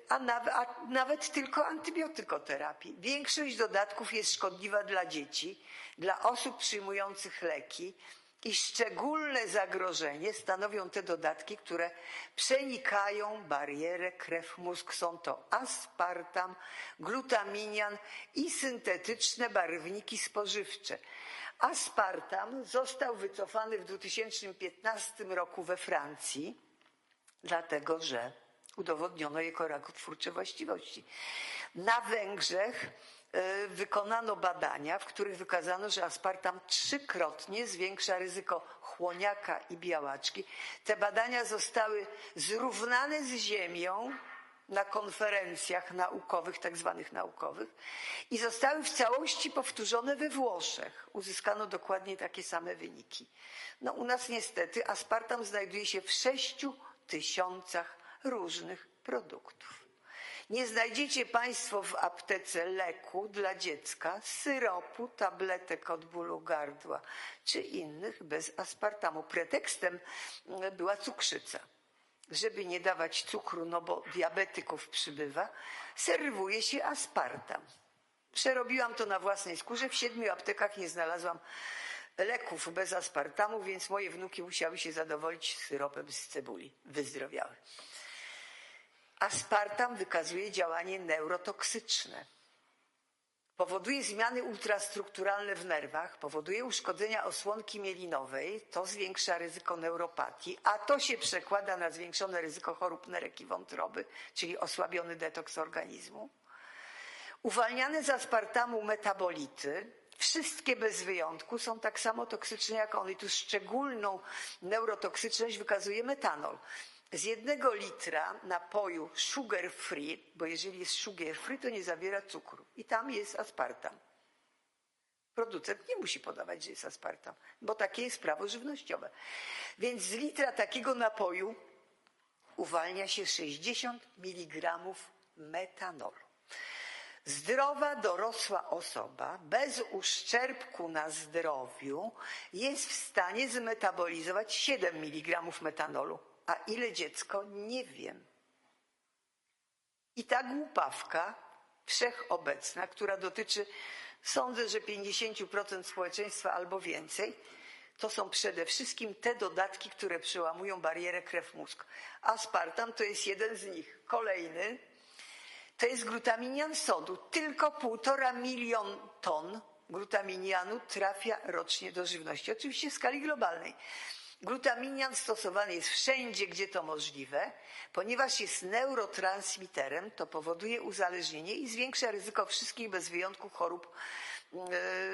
a nawet, a nawet tylko antybiotykoterapii. Większość dodatków jest szkodliwa dla dzieci, dla osób przyjmujących leki i szczególne zagrożenie stanowią te dodatki, które przenikają barierę krew-mózg. Są to aspartam, glutaminian i syntetyczne barwniki spożywcze. Aspartam został wycofany w 2015 roku we Francji, dlatego że udowodniono jego rakotwórcze właściwości. Na Węgrzech e, wykonano badania, w których wykazano, że aspartam trzykrotnie zwiększa ryzyko chłoniaka i białaczki. Te badania zostały zrównane z ziemią na konferencjach naukowych, tak zwanych naukowych, i zostały w całości powtórzone we Włoszech. Uzyskano dokładnie takie same wyniki. No u nas niestety aspartam znajduje się w sześciu tysiącach różnych produktów. Nie znajdziecie Państwo w aptece leku dla dziecka, syropu, tabletek od bólu gardła czy innych bez aspartamu. Pretekstem mm, była cukrzyca. Żeby nie dawać cukru, no bo diabetyków przybywa, serwuje się aspartam. Przerobiłam to na własnej skórze. W siedmiu aptekach nie znalazłam leków bez aspartamu, więc moje wnuki musiały się zadowolić syropem z cebuli. Wyzdrowiały. Aspartam wykazuje działanie neurotoksyczne. Powoduje zmiany ultrastrukturalne w nerwach, powoduje uszkodzenia osłonki mielinowej, to zwiększa ryzyko neuropatii, a to się przekłada na zwiększone ryzyko chorób nerek i wątroby, czyli osłabiony detoks organizmu. Uwalniane z aspartamu metabolity, wszystkie bez wyjątku, są tak samo toksyczne jak on. I tu szczególną neurotoksyczność wykazuje metanol. Z jednego litra napoju sugar free, bo jeżeli jest sugar free, to nie zawiera cukru. I tam jest aspartam. Producent nie musi podawać, że jest aspartam, bo takie jest prawo żywnościowe. Więc z litra takiego napoju uwalnia się 60 mg metanolu. Zdrowa, dorosła osoba bez uszczerbku na zdrowiu jest w stanie zmetabolizować 7 mg metanolu. A ile dziecko? Nie wiem. I ta głupawka wszechobecna, która dotyczy, sądzę, że 50% społeczeństwa albo więcej, to są przede wszystkim te dodatki, które przełamują barierę krew-mózg. Aspartam to jest jeden z nich. Kolejny to jest glutaminian sodu. Tylko półtora milion ton glutaminianu trafia rocznie do żywności. Oczywiście w skali globalnej. Glutaminian stosowany jest wszędzie, gdzie to możliwe, ponieważ jest neurotransmiterem, to powoduje uzależnienie i zwiększa ryzyko wszystkich bez wyjątku chorób e,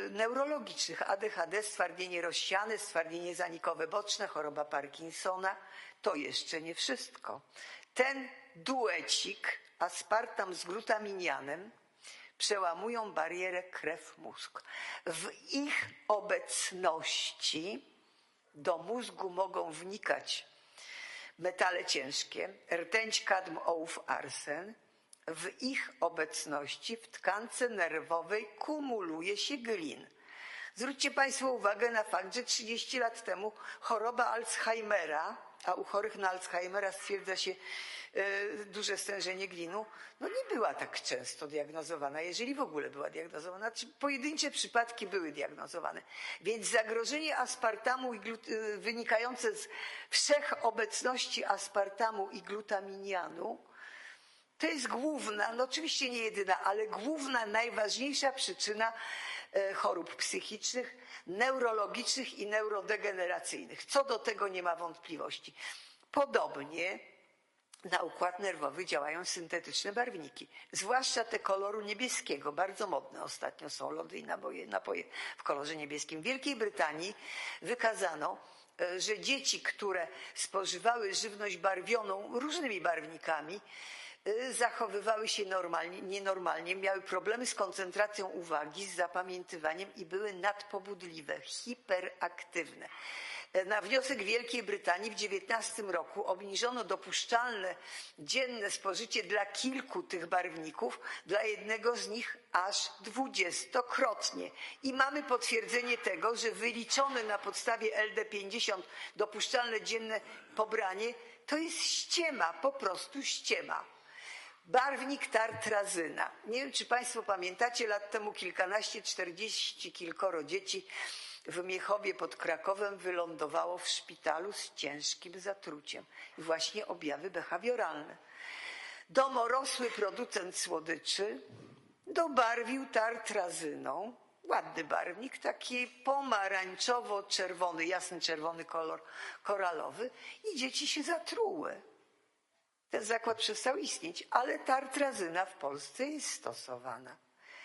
neurologicznych. ADHD, stwardnienie rozsiane, stwardnienie zanikowe boczne, choroba Parkinsona. To jeszcze nie wszystko. Ten duecik aspartam z glutaminianem przełamują barierę krew-mózg. W ich obecności do mózgu mogą wnikać metale ciężkie, rtęć, kadm, ołów, arsen. W ich obecności w tkance nerwowej kumuluje się glin. Zwróćcie Państwo uwagę na fakt, że 30 lat temu choroba Alzheimera, a u chorych na Alzheimera stwierdza się e, duże stężenie glinu, no nie była tak często diagnozowana, jeżeli w ogóle była diagnozowana. Pojedyncze przypadki były diagnozowane. Więc zagrożenie aspartamu i e, wynikające z wszechobecności aspartamu i glutaminianu to jest główna, no oczywiście nie jedyna, ale główna, najważniejsza przyczyna chorób psychicznych, neurologicznych i neurodegeneracyjnych. Co do tego nie ma wątpliwości. Podobnie na układ nerwowy działają syntetyczne barwniki, zwłaszcza te koloru niebieskiego. Bardzo modne ostatnio są lody i napoje, w kolorze niebieskim. W Wielkiej Brytanii wykazano, e, że dzieci, które spożywały żywność barwioną różnymi barwnikami, zachowywały się normalnie, nienormalnie, miały problemy z koncentracją uwagi, z zapamiętywaniem i były nadpobudliwe, hiperaktywne. E, Na wniosek Wielkiej Brytanii w 19 roku obniżono dopuszczalne dzienne spożycie dla kilku tych barwników, dla jednego z nich aż dwudziestokrotnie. I mamy potwierdzenie tego, że wyliczone na podstawie LD50 dopuszczalne dzienne pobranie to jest ściema, po prostu ściema. Barwnik tartrazyna. Nie wiem, czy Państwo pamiętacie, lat temu kilkanaście, czterdzieści kilkoro dzieci w Miechowie pod Krakowem wylądowało w szpitalu z ciężkim zatruciem i właśnie objawy behawioralne. Domorosły producent słodyczy dobarwił tartrazyną, ładny barwnik, taki pomarańczowo-czerwony, jasny czerwony kolor koralowy i dzieci się zatruły. Ten zakład przestał istnieć, ale tartrazyna w Polsce jest stosowana.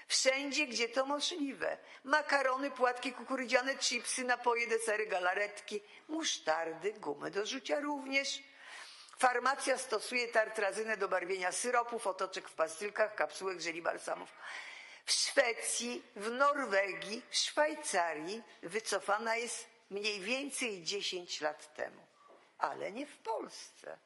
Wszędzie, gdzie to możliwe. Makarony, płatki kukurydziane, chipsy, napoje, desery, galaretki, musztardy, gumy do rzucia również. Farmacja stosuje tartrazynę do barwienia syropów, otoczek w pastylkach, kapsułek, żeli balsamów. W Szwecji, w Norwegii, w Szwajcarii wycofana jest mniej więcej 10 lat temu, ale nie w Polsce.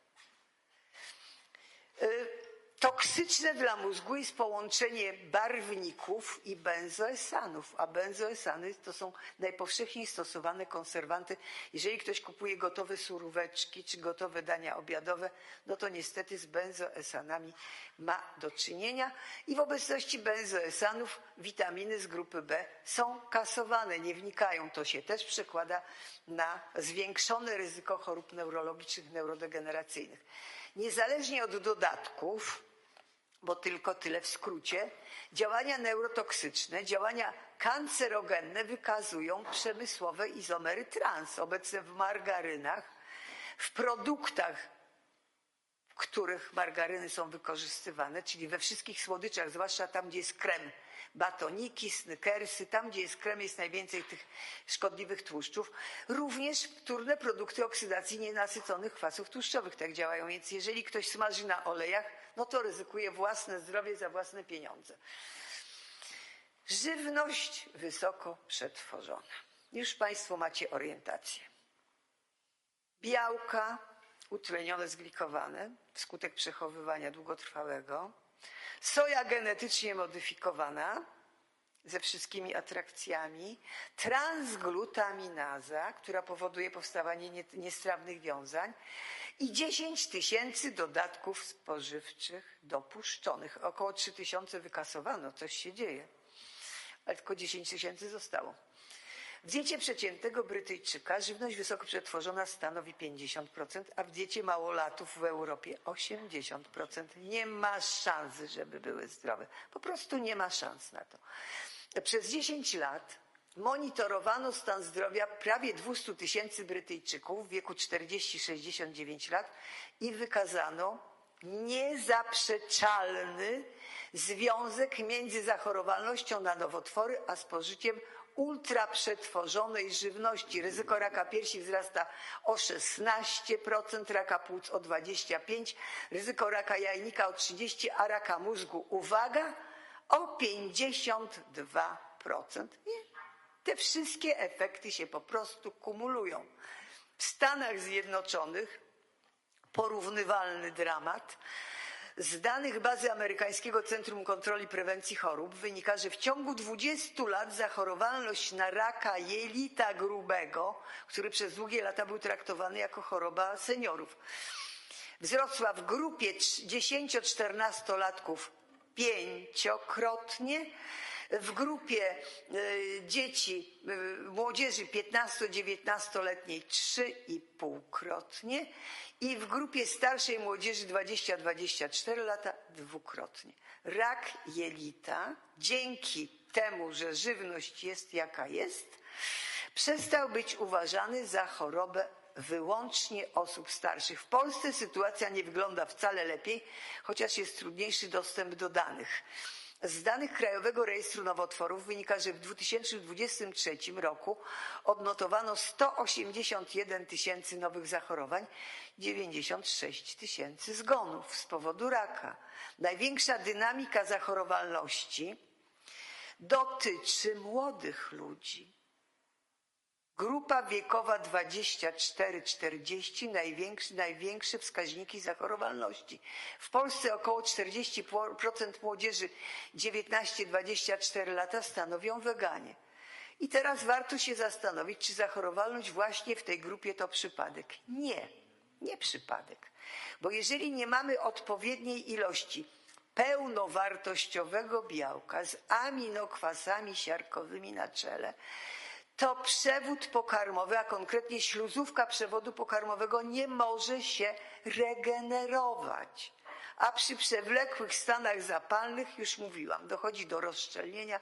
Y, Toksyczne dla mózgu jest połączenie barwników i benzoesanów, a benzoesany to są najpowszechniej stosowane konserwanty. Jeżeli ktoś kupuje gotowe suróweczki czy gotowe dania obiadowe, no to niestety z benzoesanami ma do czynienia i w obecności benzoesanów witaminy z grupy B są kasowane, nie wnikają. To się też przekłada na zwiększone ryzyko chorób neurologicznych, neurodegeneracyjnych. Niezależnie od dodatków, bo tylko tyle w skrócie, działania neurotoksyczne, działania kancerogenne wykazują przemysłowe izomery trans obecne w margarynach, w produktach, w których margaryny są wykorzystywane, czyli we wszystkich słodyczach, zwłaszcza tam, gdzie jest krem. Batoniki, snykersy, tam gdzie jest krem jest najwięcej tych szkodliwych tłuszczów. Również wtórne produkty oksydacji nienasyconych kwasów tłuszczowych tak działają. Więc jeżeli ktoś smaży na olejach, no to ryzykuje własne zdrowie za własne pieniądze. Żywność wysoko przetworzona. Już Państwo macie orientację. Białka utlenione, zglikowane wskutek przechowywania długotrwałego. Soja genetycznie modyfikowana ze wszystkimi atrakcjami. Transglutaminaza, która powoduje powstawanie nie- niestrawnych wiązań. I 10 tysięcy dodatków spożywczych dopuszczonych. Około 3 tysiące wykasowano, coś się dzieje. Ale tylko 10 tysięcy zostało. W diecie przeciętnego Brytyjczyka żywność wysoko przetworzona stanowi 50%, a w diecie małolatów w Europie 80%. Nie ma szansy, żeby były zdrowe. Po prostu nie ma szans na to. Przez 10 lat monitorowano stan zdrowia prawie 200 tysięcy Brytyjczyków w wieku 40-69 lat i wykazano niezaprzeczalny związek między zachorowalnością na nowotwory a spożyciem ultraprzetworzonej żywności. Ryzyko raka piersi wzrasta o 16%, raka płuc o 25%, ryzyko raka jajnika o 30%, a raka mózgu, uwaga, o 52%. Nie? Te wszystkie efekty się po prostu kumulują. W Stanach Zjednoczonych porównywalny dramat. Z danych bazy amerykańskiego Centrum Kontroli i Prewencji Chorób wynika, że w ciągu 20 lat zachorowalność na raka jelita grubego, który przez długie lata był traktowany jako choroba seniorów, wzrosła w grupie 10-14-latków pięciokrotnie, w grupie y, dzieci, y, młodzieży 15-19-letniej 3,5-krotnie i w grupie starszej młodzieży 20-24 lata dwukrotnie. Rak jelita dzięki temu, że żywność jest jaka jest, przestał być uważany za chorobę wyłącznie osób starszych. W Polsce sytuacja nie wygląda wcale lepiej, chociaż jest trudniejszy dostęp do danych. Z danych Krajowego Rejestru Nowotworów wynika, że w 2023 roku odnotowano 181 tysięcy nowych zachorowań, 96 tysięcy zgonów z powodu raka. Największa dynamika zachorowalności dotyczy młodych ludzi. Grupa wiekowa 24-40 największe, największe wskaźniki zachorowalności. W Polsce około 40% młodzieży 19-24 lata stanowią weganie. I teraz warto się zastanowić, czy zachorowalność właśnie w tej grupie to przypadek. Nie, nie przypadek. Bo jeżeli nie mamy odpowiedniej ilości pełnowartościowego białka z aminokwasami siarkowymi na czele, to przewód pokarmowy, a konkretnie śluzówka przewodu pokarmowego nie może się regenerować. A przy przewlekłych stanach zapalnych, już mówiłam, dochodzi do rozszczelnienia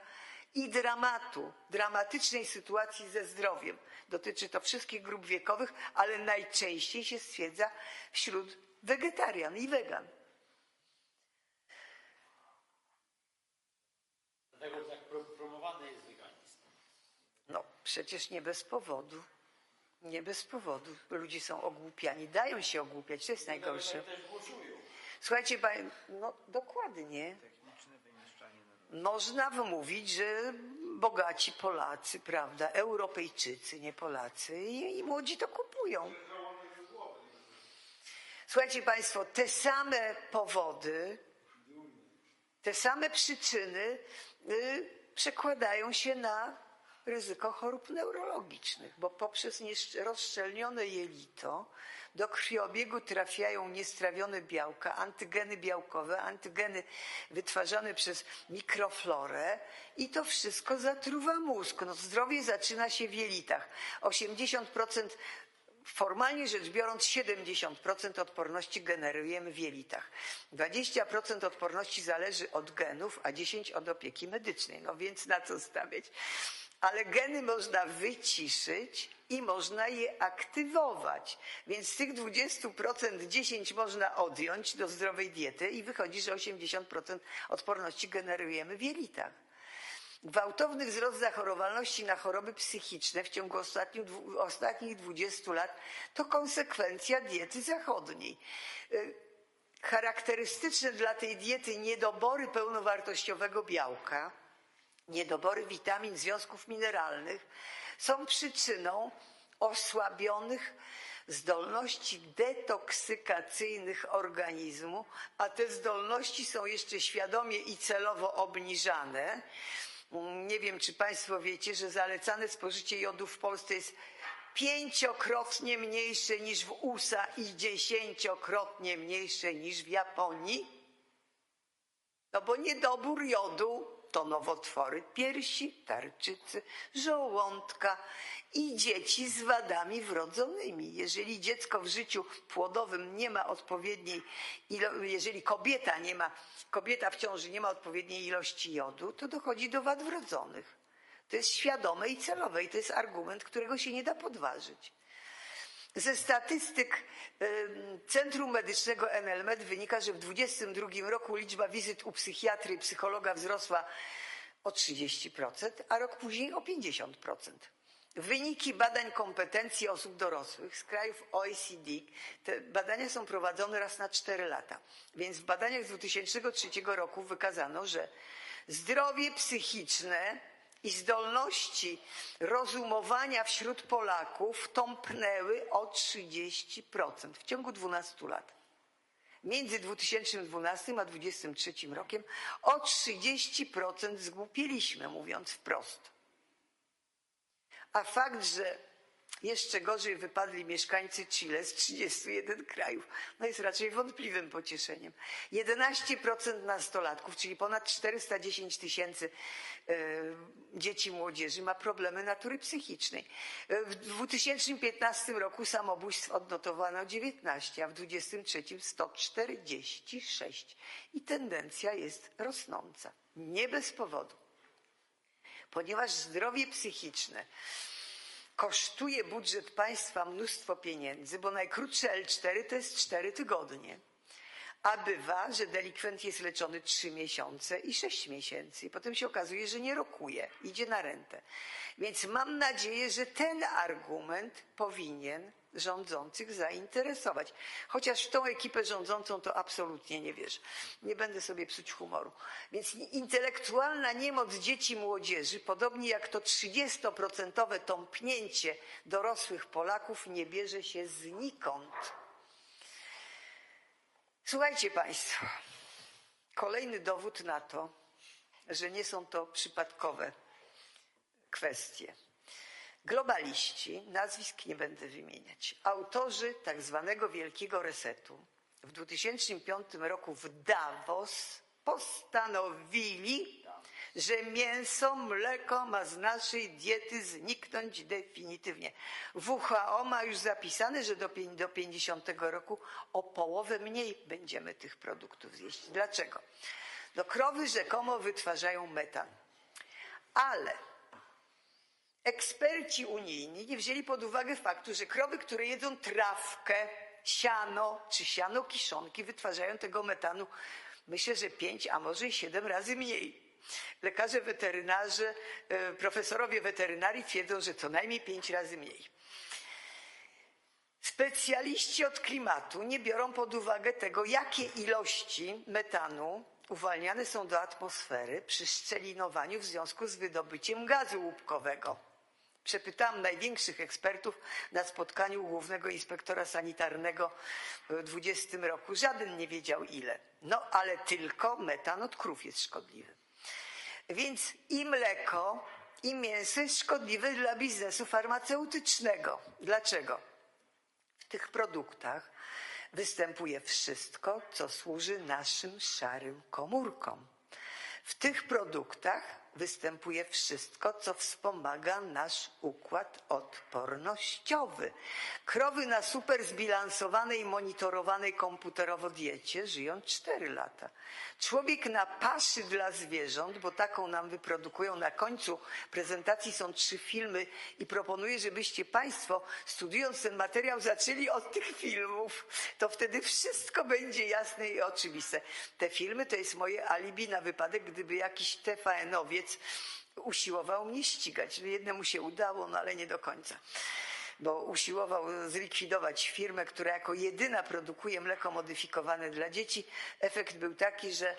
i dramatu, dramatycznej sytuacji ze zdrowiem. Dotyczy to wszystkich grup wiekowych, ale najczęściej się stwierdza wśród wegetarian i wegan. Dlatego tak pro, promowany jest weganizm. No, przecież nie bez powodu. Nie bez powodu. Ludzie są ogłupiani, dają się ogłupiać, to jest najgorsze. Też głosują. Słuchajcie, panie, no dokładnie. Można wmówić, że bogaci Polacy, prawda, Europejczycy, nie Polacy, i, i młodzi to kupują. Słuchajcie Państwo, te same powody, te same przyczyny y, przekładają się na ryzyko chorób neurologicznych, bo poprzez rozszczelnione jelito do krwiobiegu trafiają niestrawione białka, antygeny białkowe, antygeny wytwarzane przez mikroflorę i to wszystko zatruwa mózg. No, zdrowie zaczyna się w jelitach. 80% Formalnie rzecz biorąc, 70% odporności generujemy w jelitach. 20% odporności zależy od genów, a 10% od opieki medycznej. No więc na co stawiać? Ale geny można wyciszyć i można je aktywować. Więc z tych 20% 10 można odjąć do zdrowej diety i wychodzi, że 80% odporności generujemy w jelitach. Gwałtowny wzrost zachorowalności na choroby psychiczne w ciągu ostatnich, ostatnich 20 lat to konsekwencja diety zachodniej. Y, Charakterystyczne dla tej diety niedobory pełnowartościowego białka, niedobory witamin, związków mineralnych są przyczyną osłabionych zdolności detoksykacyjnych organizmu, a te zdolności są jeszcze świadomie i celowo obniżane. Nie wiem, czy Państwo wiecie, że zalecane spożycie jodu w Polsce jest pięciokrotnie mniejsze niż w USA i dziesięciokrotnie mniejsze niż w Japonii. No bo niedobór jodu to nowotwory piersi, tarczycy, żołądka i dzieci z wadami wrodzonymi. Jeżeli dziecko w życiu płodowym nie ma odpowiedniej, jeżeli kobieta nie ma, kobieta w ciąży nie ma odpowiedniej ilości jodu, to dochodzi do wad wrodzonych. To jest świadome i celowe i to jest argument, którego się nie da podważyć. Ze statystyk Centrum Medycznego NLMed wynika, że w 2022 roku liczba wizyt u psychiatry i psychologa wzrosła o 30%, a rok później o 50%. Wyniki badań kompetencji osób dorosłych z krajów OECD, te badania są prowadzone raz na 4 lata. Więc w badaniach z 2003 roku wykazano, że zdrowie psychiczne i zdolności rozumowania wśród Polaków tąpnęły o 30% w ciągu 12 lat. Między 2012 a 2023 rokiem o 30% zgłupieliśmy, mówiąc wprost. A fakt, że jeszcze gorzej wypadli mieszkańcy Chile z 31 krajów, no jest raczej wątpliwym pocieszeniem. 11% nastolatków, czyli ponad 410 tysięcy e, dzieci i młodzieży ma problemy natury psychicznej. E, W 2015 roku samobójstw odnotowano 19, a w 2023 146. I tendencja jest rosnąca. Nie bez powodu. Ponieważ zdrowie psychiczne kosztuje budżet państwa mnóstwo pieniędzy, bo najkrótsze L4 to jest 4 tygodnie. A bywa, że delikwent jest leczony 3 miesiące i 6 miesięcy. I potem się okazuje, że nie rokuje, idzie na rentę. Więc mam nadzieję, że ten argument powinien rządzących zainteresować. Chociaż w tą ekipę rządzącą to absolutnie nie wierzę. Nie będę sobie psuć humoru. Więc intelektualna niemoc dzieci i młodzieży, podobnie jak to 30% tąpnięcie dorosłych Polaków, nie bierze się znikąd. Słuchajcie Państwo, kolejny dowód na to, że nie są to przypadkowe kwestie. Globaliści, nazwisk nie będę wymieniać, autorzy tak zwanego Wielkiego Resetu w 2005 roku w Davos postanowili, że mięso, mleko ma z naszej diety zniknąć definitywnie. WHO ma już zapisane, że do pię- do 50 roku o połowę mniej będziemy tych produktów zjeść. Dlaczego? No krowy rzekomo wytwarzają metan. Ale eksperci unijni nie wzięli pod uwagę faktu, że krowy, które jedzą trawkę, siano czy siano kiszonki, wytwarzają tego metanu myślę, że pięć, a może i siedem razy mniej. Lekarze weterynarze, e, profesorowie weterynarii twierdzą, że co najmniej pięć razy mniej. Specjaliści od klimatu nie biorą pod uwagę tego, jakie ilości metanu uwalniane są do atmosfery przy szczelinowaniu w związku z wydobyciem gazu łupkowego. Przepytałam największych ekspertów na spotkaniu głównego inspektora sanitarnego w 20 roku. Żaden nie wiedział ile. No ale tylko metan od krów jest szkodliwy. Więc i mleko, i mięso jest szkodliwe dla biznesu farmaceutycznego. Dlaczego? W tych produktach występuje wszystko, co służy naszym szarym komórkom. W tych produktach występuje wszystko, co wspomaga nasz układ odpornościowy. Krowy na super zbilansowanej, monitorowanej komputerowo diecie żyją 4 lata. Człowiek na paszy dla zwierząt, bo taką nam wyprodukują na końcu prezentacji są trzy filmy i proponuję, żebyście Państwo studiując ten materiał zaczęli od tych filmów. To wtedy wszystko będzie jasne i oczywiste. Te filmy to jest moje alibi na wypadek, gdyby jakiś TVN-owiec usiłował mnie ścigać. Jednemu się udało, no ale nie do końca. Bo usiłował zlikwidować firmę, która jako jedyna produkuje mleko modyfikowane dla dzieci. Efekt był taki, że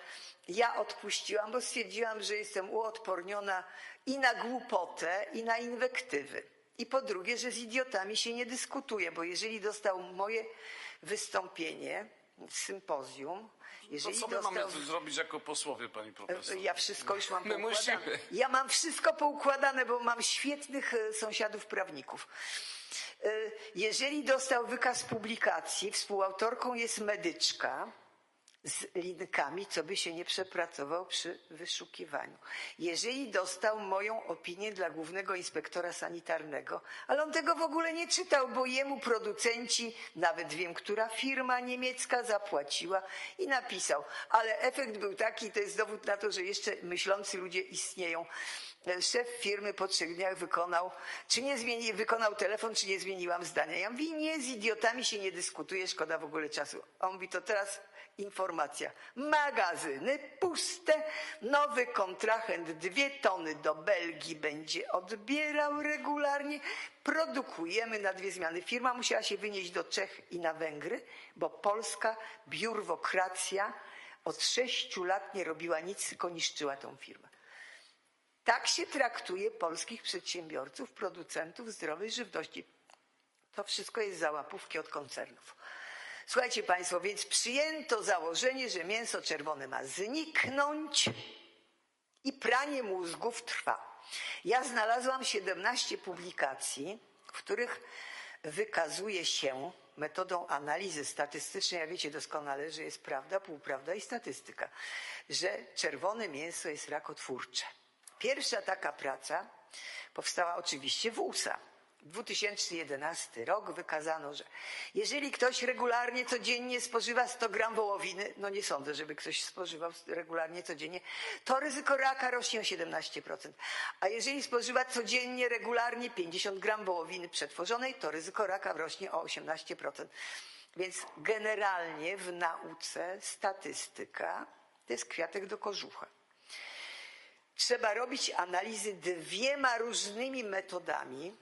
ja odpuściłam, bo stwierdziłam, że jestem uodporniona i na głupotę, i na inwektywy. I po drugie, że z idiotami się nie dyskutuje, bo jeżeli dostał moje wystąpienie z sympozjum, To jeżeli co my dostał... mamy zrobić jako posłowie, pani profesor? Ja wszystko już mam My poukładane. musimy. Ja mam wszystko poukładane, bo mam świetnych e, sąsiadów prawników. E, Jeżeli dostał wykaz publikacji, współautorką jest medyczka z linkami, co by się nie przepracował przy wyszukiwaniu. Jeżeli dostał moją opinię dla głównego inspektora sanitarnego, ale on tego w ogóle nie czytał, bo jemu producenci, nawet wiem, która firma niemiecka zapłaciła i napisał. Ale efekt był taki, to jest dowód na to, że jeszcze myślący ludzie istnieją. Szef firmy po trzech dniach wykonał, czy nie zmieni, wykonał telefon, czy nie zmieniłam zdania. Ja mówię, nie, z idiotami się nie dyskutuje, szkoda w ogóle czasu. A on mówi, to teraz informacja. Magazyny puste, nowy kontrahent dwie tony do Belgii będzie odbierał regularnie. Produkujemy na dwie zmiany. Firma musiała się wynieść do Czech i na Węgry, bo polska biurokracja od sześciu lat nie robiła nic, tylko niszczyła tą firmę. Tak się traktuje polskich przedsiębiorców, producentów zdrowej żywności. To wszystko jest za łapówki od koncernów. Słuchajcie Państwo, więc przyjęto założenie, że mięso czerwone ma zniknąć i pranie mózgów trwa. Ja znalazłam 17 publikacji, w których wykazuje się metodą analizy statystycznej, a wiecie doskonale, że jest prawda, półprawda i statystyka, że czerwone mięso jest rakotwórcze. Pierwsza taka praca powstała oczywiście w USA. 2011 rok wykazano, że jeżeli ktoś regularnie codziennie spożywa 100 gram wołowiny, no nie sądzę, żeby ktoś spożywał regularnie codziennie, to ryzyko raka rośnie o 17%. A jeżeli spożywa codziennie regularnie 50 gram wołowiny przetworzonej, to ryzyko raka rośnie o 18%. Więc generalnie w nauce statystyka to jest kwiatek do kożucha. Trzeba robić analizy dwiema różnymi metodami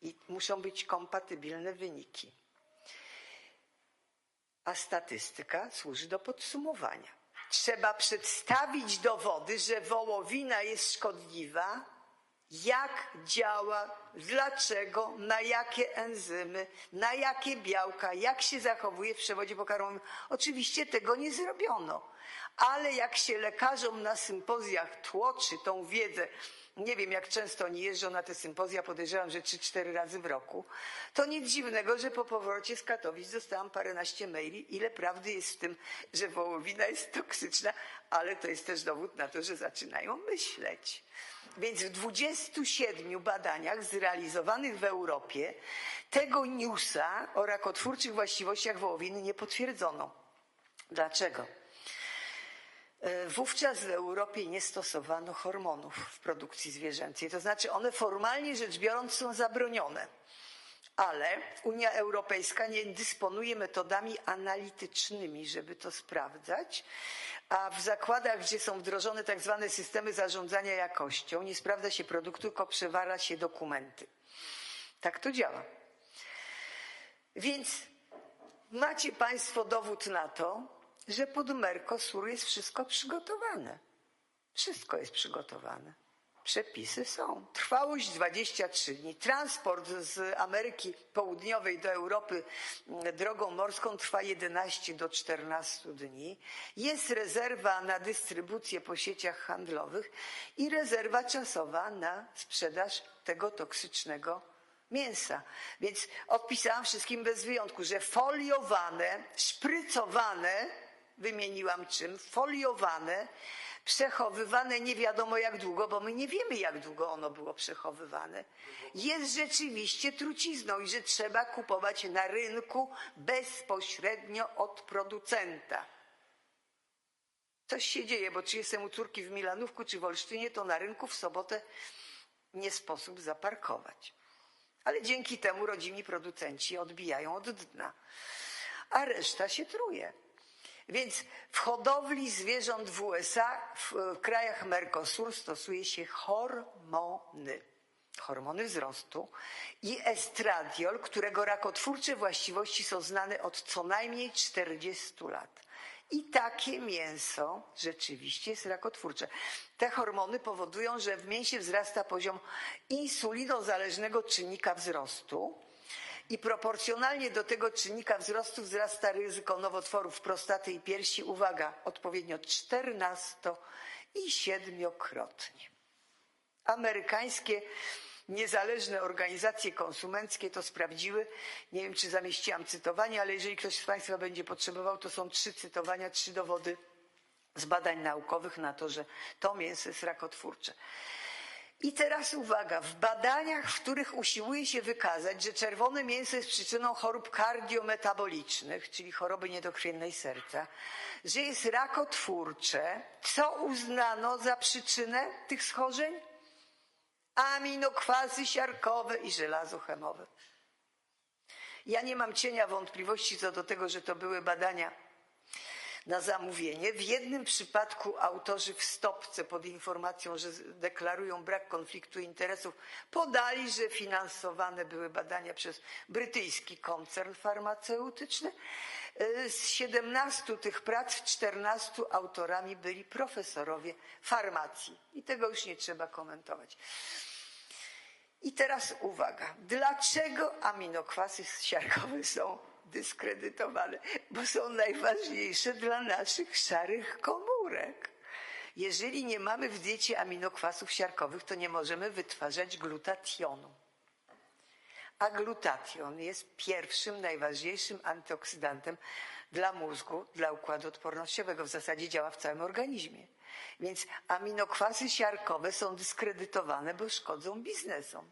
i muszą być kompatybilne wyniki. A statystyka służy do podsumowania. Trzeba przedstawić dowody, że wołowina jest szkodliwa, jak działa, dlaczego, na jakie enzymy, na jakie białka, jak się zachowuje w przewodzie pokarmowym. Oczywiście tego nie zrobiono, ale jak się lekarzom na sympozjach tłoczy tą wiedzę, nie wiem jak często oni jeżdżą na te sympozja, podejrzewam, że 3-4 razy w roku, to nic dziwnego, że po powrocie z Katowic dostałam paręnaście maili, ile prawdy jest w tym, że wołowina jest toksyczna, ale to jest też dowód na to, że zaczynają myśleć. Więc w 27 badaniach zrealizowanych w Europie tego newsa o rakotwórczych właściwościach wołowiny nie potwierdzono. Dlaczego? E, Wówczas w Europie nie stosowano hormonów w produkcji zwierzęcej, to znaczy one formalnie rzecz biorąc są zabronione, ale Unia Europejska nie dysponuje metodami analitycznymi, żeby to sprawdzać, a w zakładach, gdzie są wdrożone tak zwane systemy zarządzania jakością, nie sprawdza się produktu, tylko przewala się dokumenty. Tak to działa. Więc macie Państwo dowód na to, że pod Mercosur jest wszystko przygotowane. Wszystko jest przygotowane. Przepisy są. Trwałość 23 dni. Transport z Ameryki Południowej do Europy mm, drogą morską trwa 11 do 14 dni. Jest rezerwa na dystrybucję po sieciach handlowych i rezerwa czasowa na sprzedaż tego toksycznego mięsa. Więc odpisałam wszystkim bez wyjątku, że foliowane, szprycowane, wymieniłam czym, foliowane, przechowywane nie wiadomo jak długo, bo my nie wiemy jak długo ono było przechowywane, jest rzeczywiście trucizną i że trzeba kupować na rynku bezpośrednio od producenta. Coś się dzieje, bo czy jestem u córki w Milanówku czy w Olsztynie, to na rynku w sobotę nie sposób zaparkować. Ale dzięki temu rodzimi producenci odbijają od dna, a reszta się truje. Więc w hodowli zwierząt w USA, w, w krajach Mercosur stosuje się hormony. Hormony wzrostu i estradiol, którego rakotwórcze właściwości są znane od co najmniej 40 lat. I takie mięso rzeczywiście jest rakotwórcze. Te hormony powodują, że w mięsie wzrasta poziom insulinozależnego czynnika wzrostu i proporcjonalnie do tego czynnika wzrostu wzrasta ryzyko nowotworów prostaty i piersi, uwaga, odpowiednio 14 i siedmiokrotnie. Amerykańskie niezależne organizacje konsumenckie to sprawdziły. Nie wiem, czy zamieściłam cytowanie, ale jeżeli ktoś z Państwa będzie potrzebował, to są trzy cytowania, trzy dowody z badań naukowych na to, że to mięso jest rakotwórcze. I teraz uwaga, w badaniach, w których usiłuje się wykazać, że czerwone mięso jest przyczyną chorób kardiometabolicznych, czyli choroby niedokrwiennej serca, że jest rakotwórcze, co uznano za przyczynę tych schorzeń? Aminokwazy siarkowe i żelazo chemowe. Ja nie mam cienia wątpliwości co do tego, że to były badania na zamówienie. W jednym przypadku autorzy w stopce pod informacją, że deklarują brak konfliktu interesów, podali, że finansowane były badania przez brytyjski koncern farmaceutyczny. Z 17 tych prac w 14 autorami byli profesorowie farmacji. I tego już nie trzeba komentować. I teraz uwaga, dlaczego aminokwasy siarkowe są dyskredytowane? Bo są najważniejsze dla naszych szarych komórek. Jeżeli nie mamy w diecie aminokwasów siarkowych, to nie możemy wytwarzać glutationu. A glutation jest pierwszym, najważniejszym antyoksydantem dla mózgu, dla układu odpornościowego. W zasadzie działa w całym organizmie. Więc aminokwasy siarkowe są dyskredytowane, bo szkodzą biznesom.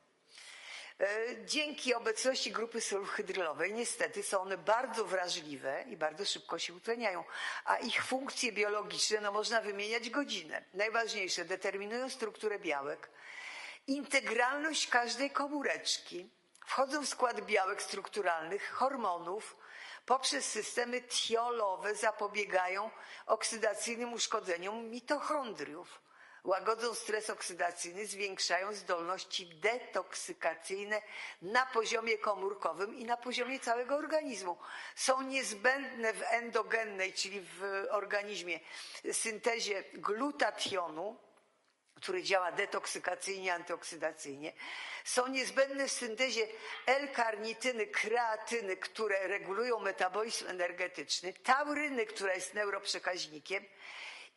Dzięki obecności grupy sulfhydrylowej niestety są one bardzo wrażliwe i bardzo szybko się utleniają, a ich funkcje biologiczne no, można wymieniać godzinę. Najważniejsze determinują strukturę białek, integralność każdej komóreczki, wchodzą w skład białek strukturalnych, hormonów, poprzez systemy tiolowe zapobiegają oksydacyjnym uszkodzeniom mitochondriów. Łagodzą stres oksydacyjny, zwiększają zdolności detoksykacyjne na poziomie komórkowym i na poziomie całego organizmu. Są niezbędne w endogennej, czyli w organizmie, syntezie glutationu, który działa detoksykacyjnie, antyoksydacyjnie. Są niezbędne w syntezie L-karnityny, kreatyny, które regulują metabolizm energetyczny, tauryny, która jest neuroprzekaźnikiem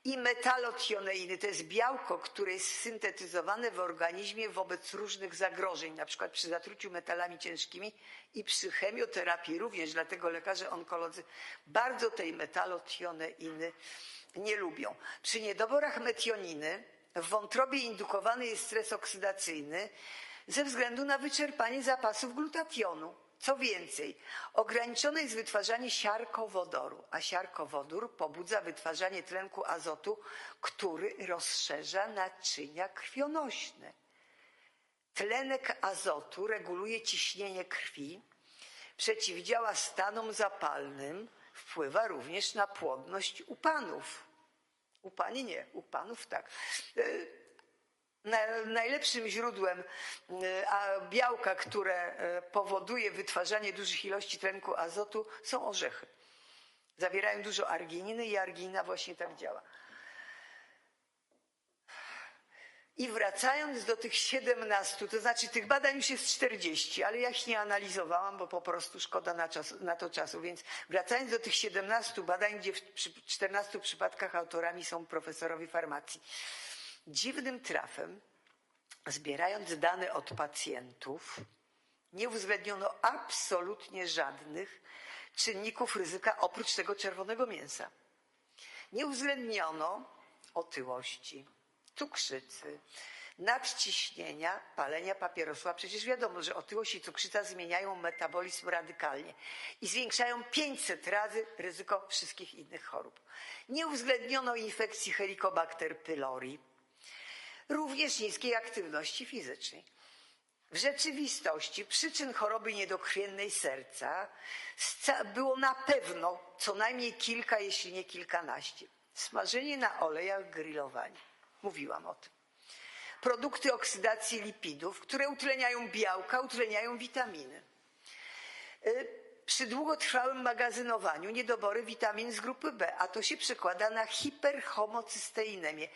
i metalotioneiny. To jest białko, które jest syntetyzowane w organizmie wobec różnych zagrożeń, na przykład przy zatruciu metalami ciężkimi i przy chemioterapii również, dlatego lekarze onkolodzy bardzo tej metalotioneiny nie lubią. Przy niedoborach metioniny w wątrobie indukowany jest stres oksydacyjny ze względu na wyczerpanie zapasów glutationu. Co więcej, ograniczone jest wytwarzanie siarkowodoru, a siarkowodór pobudza wytwarzanie tlenku azotu, który rozszerza naczynia krwionośne. Tlenek azotu reguluje ciśnienie krwi, przeciwdziała stanom zapalnym, wpływa również na płodność u panów. U pani nie, u panów tak. Na- Najlepszym źródłem e, białka, które e, powoduje wytwarzanie dużych ilości tlenku azotu, są orzechy. Zawierają dużo argininy i arginina właśnie tak działa. I wracając do tych 17, to znaczy tych badań już jest 40, ale ja ich nie analizowałam, bo po prostu szkoda na, czas, na to czasu. Więc wracając do tych 17 badań, gdzie w przy 14 przypadkach autorami są profesorowie farmacji. Dziwnym trafem, zbierając dane od pacjentów, nie uwzględniono absolutnie żadnych czynników ryzyka oprócz tego czerwonego mięsa. Nie uwzględniono otyłości, cukrzycy, nadciśnienia, palenia papierosu. A przecież wiadomo, że otyłość i cukrzyca zmieniają metabolizm radykalnie i zwiększają 500 razy ryzyko wszystkich innych chorób. Nie uwzględniono infekcji Helicobacter pylori, również niskiej aktywności fizycznej. W rzeczywistości przyczyn choroby niedokrwiennej serca było na pewno co najmniej kilka, jeśli nie kilkanaście. Smażenie na olejach, grillowanie. Mówiłam o tym. Produkty oksydacji lipidów, które utleniają białka, utleniają witaminy. Przy długotrwałym magazynowaniu niedobory witamin z grupy B, a to się przekłada na hiperhomocysteinemię.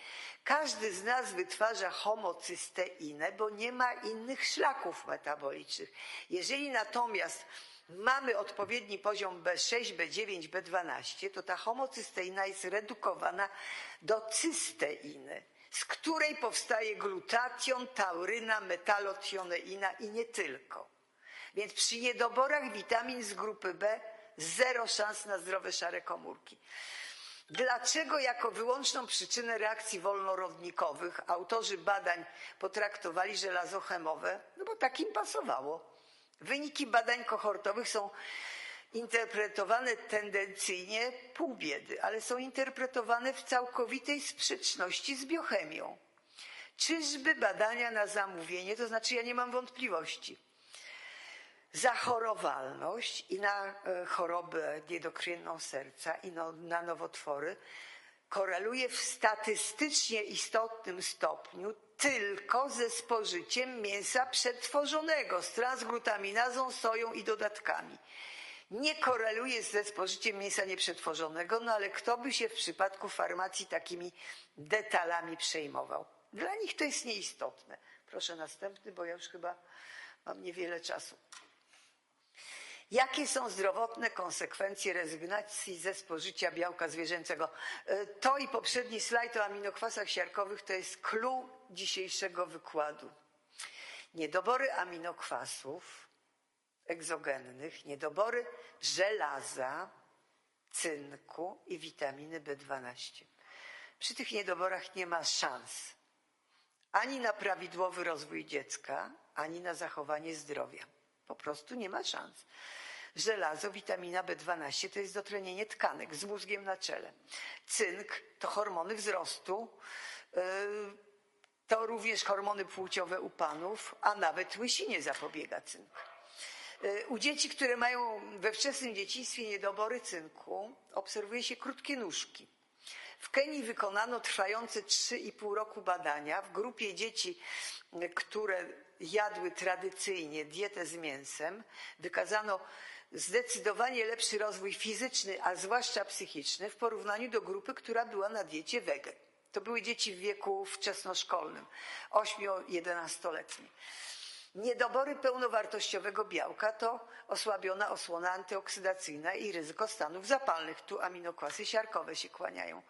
Każdy z nas wytwarza homocysteinę, bo nie ma innych szlaków metabolicznych. Jeżeli natomiast mamy odpowiedni poziom B6, B9, B12, to ta homocysteina jest redukowana do cysteiny, z której powstaje glutation, tauryna, metalotioneina i nie tylko. Więc przy niedoborach witamin z grupy B zero szans na zdrowe szare komórki. Dlaczego jako wyłączną przyczynę reakcji wolnorodnikowych autorzy badań potraktowali żelazo chemowe? No bo tak im pasowało. Wyniki badań kohortowych są interpretowane tendencyjnie pół biedy, ale są interpretowane w całkowitej sprzeczności z biochemią. Czyżby badania na zamówienie, to znaczy ja nie mam wątpliwości, zachorowalność i na e, chorobę niedokrwienną serca i no, na nowotwory koreluje w statystycznie istotnym stopniu tylko ze spożyciem mięsa przetworzonego z transglutaminazą, soją i dodatkami. Nie koreluje ze spożyciem mięsa nieprzetworzonego, no ale kto by się w przypadku farmacji takimi detalami przejmował? Dla nich to jest nieistotne. Proszę następny, bo ja już chyba mam niewiele czasu. Jakie są zdrowotne konsekwencje rezygnacji ze spożycia białka zwierzęcego? E, To i poprzedni slajd o aminokwasach siarkowych to jest clue dzisiejszego wykładu. Niedobory aminokwasów egzogennych, niedobory żelaza, cynku i witaminy B12. Przy tych niedoborach nie ma szans ani na prawidłowy rozwój dziecka, ani na zachowanie zdrowia. Po prostu nie ma szans. Żelazo, witamina B12 to jest dotlenienie tkanek z mózgiem na czele. Cynk to hormony wzrostu, yy, to również hormony płciowe u panów, a nawet łysinie zapobiega cynk. Yy, U dzieci, które mają we wczesnym dzieciństwie niedobory cynku, obserwuje się krótkie nóżki. W Kenii wykonano trwające 3,5 roku badania w grupie dzieci, które jadły tradycyjnie dietę z mięsem. Wykazano zdecydowanie lepszy rozwój fizyczny, a zwłaszcza psychiczny w porównaniu do grupy, która była na diecie wege. To były dzieci w wieku wczesnoszkolnym, 8-11-letnie. Niedobory pełnowartościowego białka to osłabiona osłona antyoksydacyjna i ryzyko stanów zapalnych. Tu aminokwasy siarkowe się kłaniają.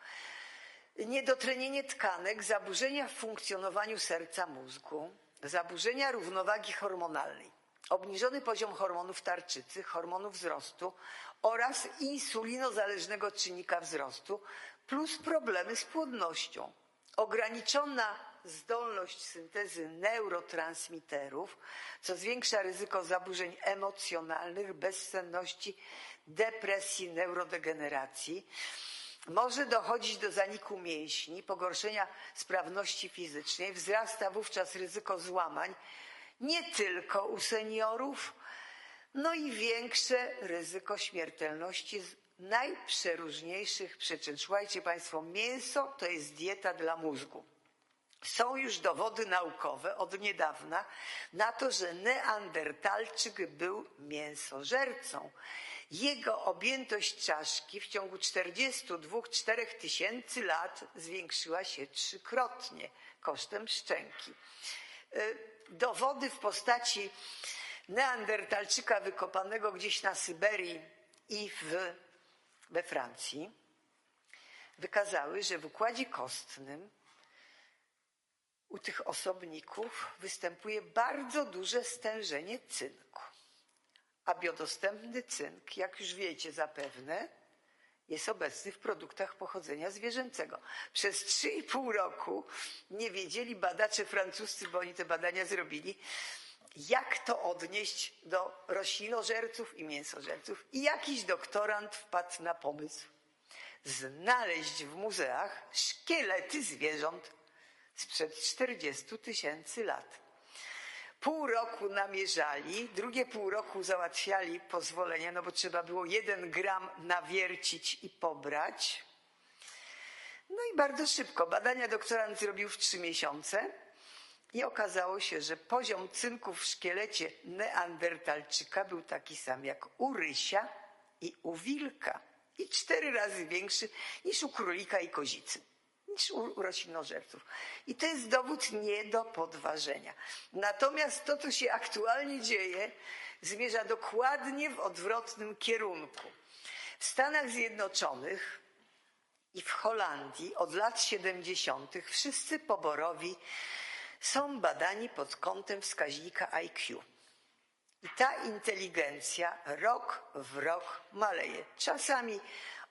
Niedotlenienie tkanek, zaburzenia w funkcjonowaniu serca mózgu, zaburzenia równowagi hormonalnej, obniżony poziom hormonów tarczycy, hormonu wzrostu oraz insulinozależnego czynnika wzrostu, plus problemy z płodnością. Ograniczona zdolność syntezy neurotransmiterów, co zwiększa ryzyko zaburzeń emocjonalnych, bezsenności, depresji, neurodegeneracji. Może dochodzić do zaniku mięśni, pogorszenia sprawności fizycznej, wzrasta wówczas ryzyko złamań nie tylko u seniorów, no i większe ryzyko śmiertelności z najprzeróżniejszych przyczyn. Słuchajcie Państwo, mięso to jest dieta dla mózgu. Są już dowody naukowe od niedawna na to, że Neandertalczyk był mięsożercą. Jego objętość czaszki w ciągu 42-4 tysięcy lat zwiększyła się trzykrotnie kosztem szczęki. Y, Dowody w postaci Neandertalczyka wykopanego gdzieś na Syberii i w, we Francji wykazały, że w układzie kostnym u tych osobników występuje bardzo duże stężenie cynku. A biodostępny cynk, jak już wiecie zapewne, jest obecny w produktach pochodzenia zwierzęcego. Przez 3,5 roku nie wiedzieli badacze francuscy, bo oni te badania zrobili, jak to odnieść do roślinożerców i mięsożerców. I jakiś doktorant wpadł na pomysł znaleźć w muzeach szkielety zwierząt sprzed 40 tysięcy lat. Pół roku namierzali, drugie pół roku załatwiali pozwolenia, no bo trzeba było jeden gram nawiercić i pobrać. No i bardzo szybko. Badania doktorant zrobił w trzy miesiące i okazało się, że poziom cynku w szkielecie neandertalczyka był taki sam jak u rysia i u wilka. I cztery razy większy niż u królika i kozicy niż u roślinożerców. I to jest dowód nie do podważenia. Natomiast to, co się aktualnie dzieje, zmierza dokładnie w odwrotnym kierunku. W Stanach Zjednoczonych i w Holandii od lat 70. wszyscy poborowi są badani pod kątem wskaźnika IQ. I ta inteligencja rok w rok maleje. Czasami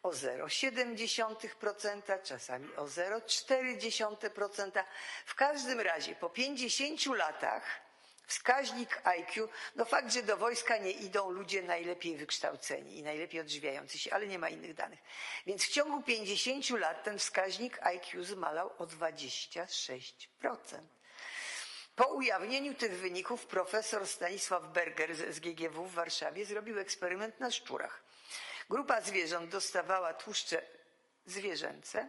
o 0,7%, czasami o 0,4%. W każdym razie po 50 latach wskaźnik IQ, no fakt, że do wojska nie idą ludzie najlepiej wykształceni i najlepiej odżywiający się, ale nie ma innych danych. Więc w ciągu 50 lat ten wskaźnik IQ zmalał o 26%. Po ujawnieniu tych wyników profesor Stanisław Berger z SGGW w Warszawie zrobił eksperyment na szczurach. Grupa zwierząt dostawała tłuszcze zwierzęce,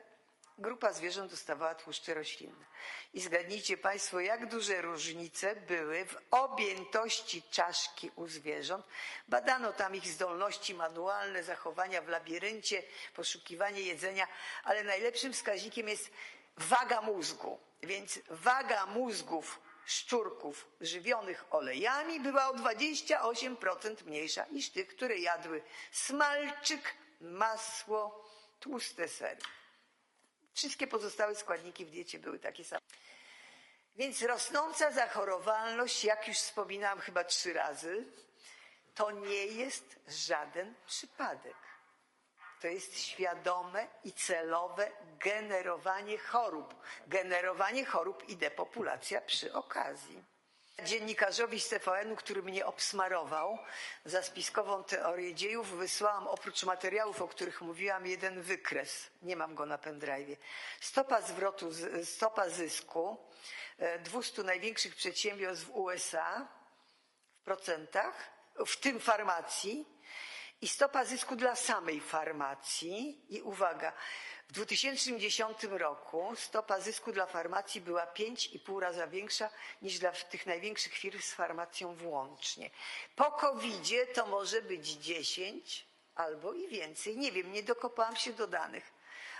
grupa zwierząt dostawała tłuszcze roślinne. I zgadnijcie Państwo, jak duże różnice były w objętości czaszki u zwierząt. Badano tam ich zdolności manualne, zachowania w labiryncie, poszukiwanie jedzenia, ale najlepszym wskaźnikiem jest waga mózgu. Więc waga mózgów szczurków żywionych olejami była o 28% mniejsza niż tych, które jadły smalczyk, masło, tłuste sery. Wszystkie pozostałe składniki w diecie były takie same. Więc rosnąca zachorowalność, jak już wspominałam chyba trzy razy, to nie jest żaden przypadek. To jest świadome i celowe generowanie chorób. Generowanie chorób i depopulacja przy okazji. Dziennikarzowi z TVN-u, który mnie obsmarował za spiskową teorię dziejów, wysłałam oprócz materiałów, o których mówiłam, jeden wykres. Nie mam go na pendrive. Stopa zwrotu, stopa zysku 200 największych przedsiębiorstw w USA w procentach, w tym farmacji, i stopa zysku dla samej farmacji. I uwaga, w 2010 roku stopa zysku dla farmacji była 5,5 razy większa niż dla tych największych firm z farmacją włącznie. Po COVID-zie to może być 10 albo i więcej. Nie wiem, nie dokopałam się do danych.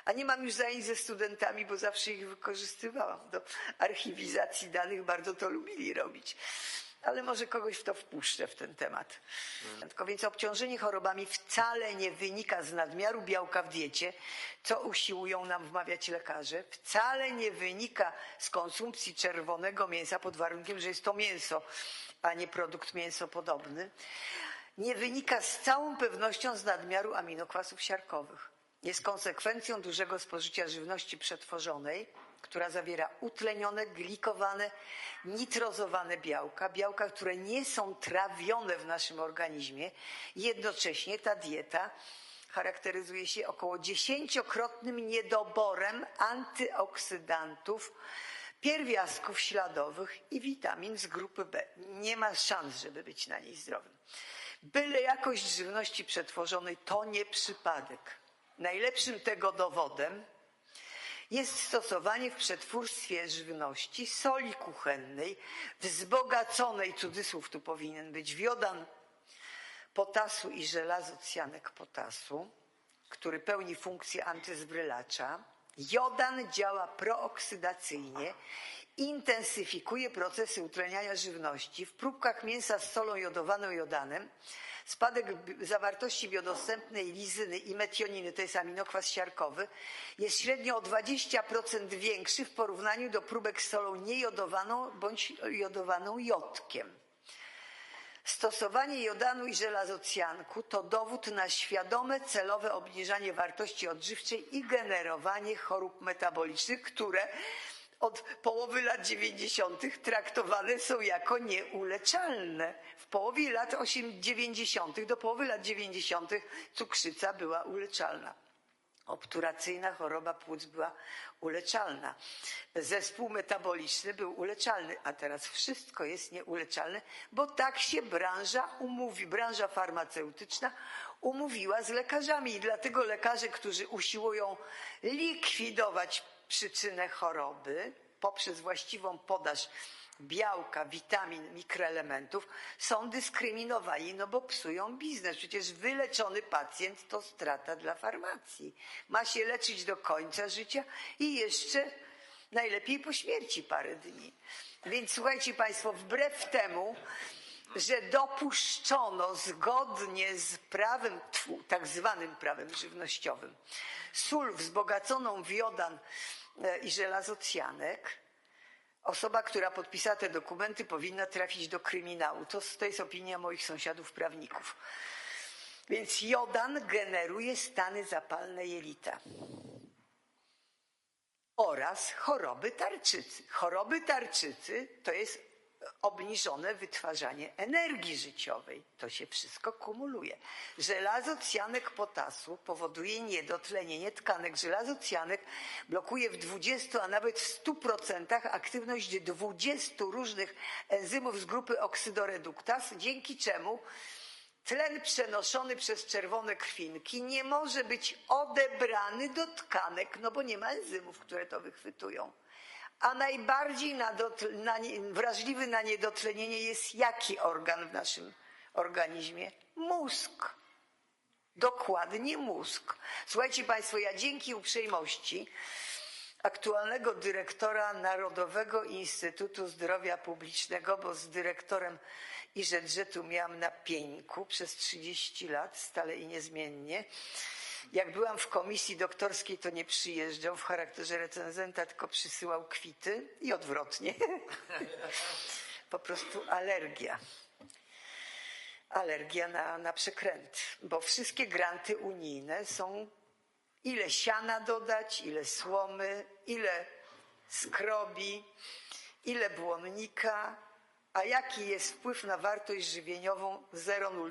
A nie mam już zajęć ze studentami, bo zawsze ich wykorzystywałam do archiwizacji danych, bardzo to lubili robić ale może kogoś w to wpuszczę w ten temat. Tylko więc obciążenie chorobami wcale nie wynika z nadmiaru białka w diecie, co usiłują nam wmawiać lekarze, wcale nie wynika z konsumpcji czerwonego mięsa pod warunkiem, że jest to mięso, a nie produkt mięsopodobny. Nie wynika z całą pewnością z nadmiaru aminokwasów siarkowych. Jest konsekwencją dużego spożycia żywności przetworzonej, która zawiera utlenione, glikowane, nitrozowane białka, białka, które nie są trawione w naszym organizmie. Jednocześnie ta dieta charakteryzuje się około dziesięciokrotnym niedoborem antyoksydantów pierwiastków śladowych i witamin z grupy B. Nie ma szans, żeby być na niej zdrowym. Byle jakość żywności przetworzonej to nie przypadek. Najlepszym tego dowodem jest stosowanie w przetwórstwie żywności soli kuchennej wzbogaconej, cudzysłów tu powinien być, w jodan potasu i żelazo cjanek potasu, który pełni funkcję antyzbrylacza. Jodan działa prooksydacyjnie, intensyfikuje procesy utleniania żywności. W próbkach mięsa z solą jodowaną jodanem spadek zawartości biodostępnej lizyny i metioniny, to jest aminokwas siarkowy, jest średnio o 20% większy w porównaniu do próbek z solą niejodowaną bądź jodowaną jodkiem. Stosowanie jodanu i żelazocjanku to dowód na świadome, celowe obniżanie wartości odżywczej i generowanie chorób metabolicznych, które od połowy lat 90. traktowane są jako nieuleczalne. Połowie lat 8, 90. do połowy lat 90. cukrzyca była uleczalna. Obturacyjna choroba płuc była uleczalna. Zespół metaboliczny był uleczalny, a teraz wszystko jest nieuleczalne, bo tak się branża umówi, branża farmaceutyczna umówiła z lekarzami i dlatego lekarze, którzy usiłują likwidować przyczynę choroby poprzez właściwą podaż białka, witamin, mikroelementów, są dyskryminowani, no bo psują biznes. Przecież wyleczony pacjent to strata dla farmacji. Ma się leczyć do końca życia i jeszcze najlepiej po śmierci parę dni. Więc słuchajcie Państwo, wbrew temu, że dopuszczono zgodnie z prawem, tak zwanym prawem żywnościowym, sól wzbogaconą w jodan e, i żelazocjanek, Osoba, która podpisała te dokumenty, powinna trafić do kryminału. To, to jest opinia moich sąsiadów prawników. Więc jodan generuje stany zapalne jelita oraz choroby tarczycy. Choroby tarczycy to jest obniżone wytwarzanie energii życiowej. To się wszystko kumuluje. Żelazocjanek potasu powoduje niedotlenienie tkanek. Żelazocjanek blokuje w 20, a nawet w 100% aktywność 20 różnych enzymów z grupy oksydoreduktas, dzięki czemu tlen przenoszony przez czerwone krwinki nie może być odebrany do tkanek, no bo nie ma enzymów, które to wychwytują. A najbardziej na na wrażliwy na niedotlenienie jest jaki organ w naszym organizmie? Mózg. Dokładnie mózg. Słuchajcie Państwo, ja dzięki uprzejmości aktualnego dyrektora Narodowego Instytutu Zdrowia Publicznego, bo z dyrektorem IŻZ-u miałam na pieńku przez 30 lat, stale i niezmiennie. Jak byłam w komisji doktorskiej, to nie przyjeżdżał w charakterze recenzenta, tylko przysyłał kwity i odwrotnie. po prostu alergia. Alergia na, na przekręt, bo wszystkie granty unijne są ile siana dodać, ile słomy, ile skrobi, ile błonnika, a jaki jest wpływ na wartość żywieniową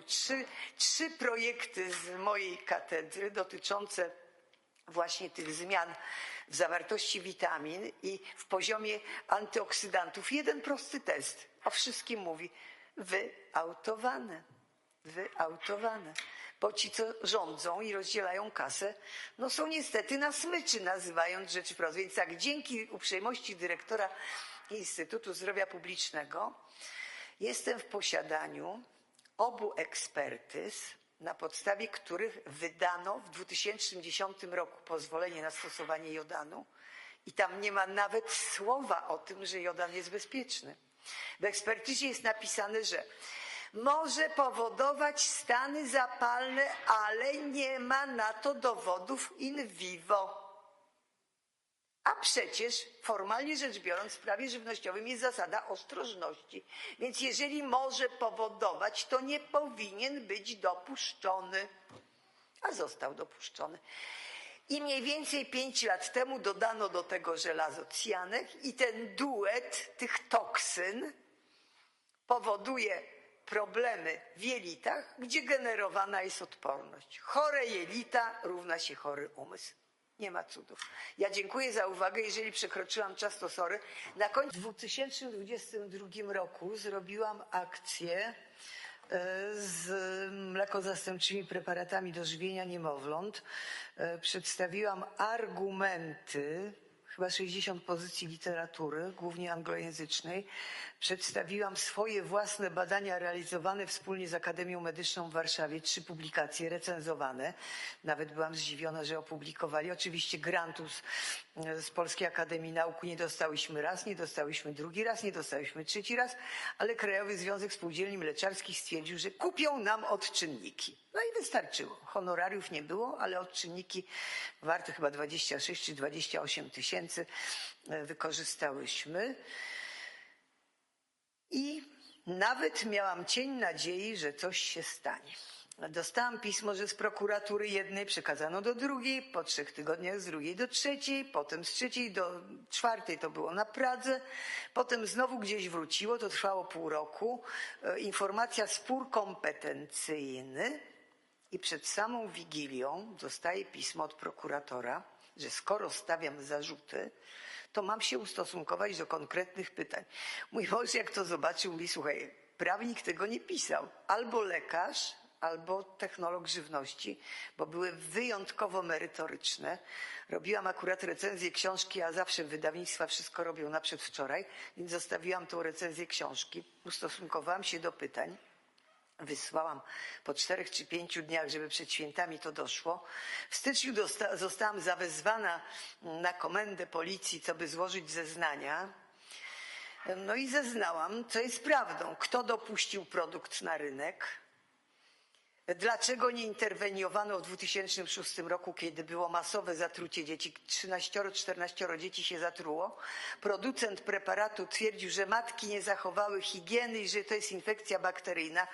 003. Trzy projekty z mojej katedry dotyczące właśnie tych zmian w zawartości witamin i w poziomie antyoksydantów. Jeden prosty test o wszystkim mówi. Wyautowane. Wyautowane. Bo ci, co rządzą i rozdzielają kasę, no są niestety na smyczy, nazywając rzeczy wprost. Więc tak, dzięki uprzejmości dyrektora Instytutu Zdrowia Publicznego jestem w posiadaniu obu ekspertyz, na podstawie których wydano w 2010 roku pozwolenie na stosowanie jodanu i tam nie ma nawet słowa o tym, że jodan jest bezpieczny. W ekspertyzie jest napisane, że może powodować stany zapalne, ale nie ma na to dowodów in vivo. A przecież formalnie rzecz biorąc w prawie żywnościowym jest zasada ostrożności. Więc jeżeli może powodować, to nie powinien być dopuszczony. A został dopuszczony. I mniej więcej pięć lat temu dodano do tego żelazocjanek i ten duet tych toksyn powoduje problemy w jelitach, gdzie generowana jest odporność. Chore jelita równa się chory umysł. Nie ma cudów. Ja dziękuję za uwagę. Jeżeli przekroczyłam czas, to sorry. Na końcu w 2022 roku zrobiłam akcję e, z mlekozastępczymi preparatami do żywienia niemowląt. E, Przedstawiłam argumenty, chyba 60 pozycji literatury, głównie anglojęzycznej. Przedstawiłam swoje własne badania realizowane wspólnie z Akademią Medyczną w Warszawie, trzy publikacje recenzowane. Nawet byłam zdziwiona, że opublikowali. Oczywiście grantu z, Polskiej Akademii Nauk nie dostałyśmy raz, nie dostałyśmy drugi raz, nie dostałyśmy trzeci raz, ale Krajowy Związek Spółdzielni Mleczarskich stwierdził, że kupią nam odczynniki. No i wystarczyło. Honorariów nie było, ale odczynniki warte chyba 26 czy 28 tysięcy e, wykorzystałyśmy. I nawet miałam cień nadziei, że coś się stanie. Dostałam pismo, że z prokuratury jednej przekazano do drugiej, po trzech tygodniach z drugiej do trzeciej, potem z trzeciej do czwartej to było na Pradze, potem znowu gdzieś wróciło, to trwało pół roku. E, Informacja spór kompetencyjny i przed samą Wigilią dostaję pismo od prokuratora, że skoro stawiam zarzuty, to mam się ustosunkować do konkretnych pytań. Mój mąż jak to zobaczył, mówi, słuchaj, prawnik tego nie pisał. Albo lekarz, albo technolog żywności, bo były wyjątkowo merytoryczne. Robiłam akurat recenzję książki, a zawsze wydawnictwa wszystko robią na przedwczoraj, więc zostawiłam tą recenzję książki. Ustosunkowałam się do pytań. Wysłałam po czterech czy pięciu dniach, żeby przed świętami to doszło. W styczniu zostałam zawezwana na komendę policji, co by złożyć zeznania. No i zeznałam, co jest prawdą. Kto dopuścił produkt na rynek? Dlaczego nie interweniowano w 2006 roku, kiedy było masowe zatrucie dzieci? 13-14 dzieci się zatruło. Producent preparatu twierdził, że matki nie zachowały higieny i że to jest infekcja bakteryjna.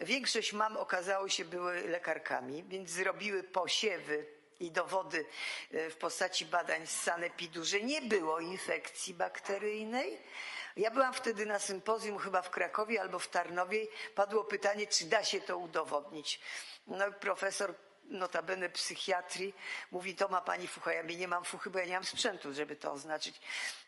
Większość mam okazało się były lekarkami, więc zrobiły posiewy i dowody e, w postaci badań z sanepidu, że nie było infekcji bakteryjnej. Ja byłam wtedy na sympozjum chyba w Krakowie albo w Tarnowie. Padło pytanie, czy da się to udowodnić. No i profesor notabene psychiatrii mówi, to ma pani fucha. Ja mówię, nie mam fuchy, bo ja nie mam sprzętu, żeby to oznaczyć.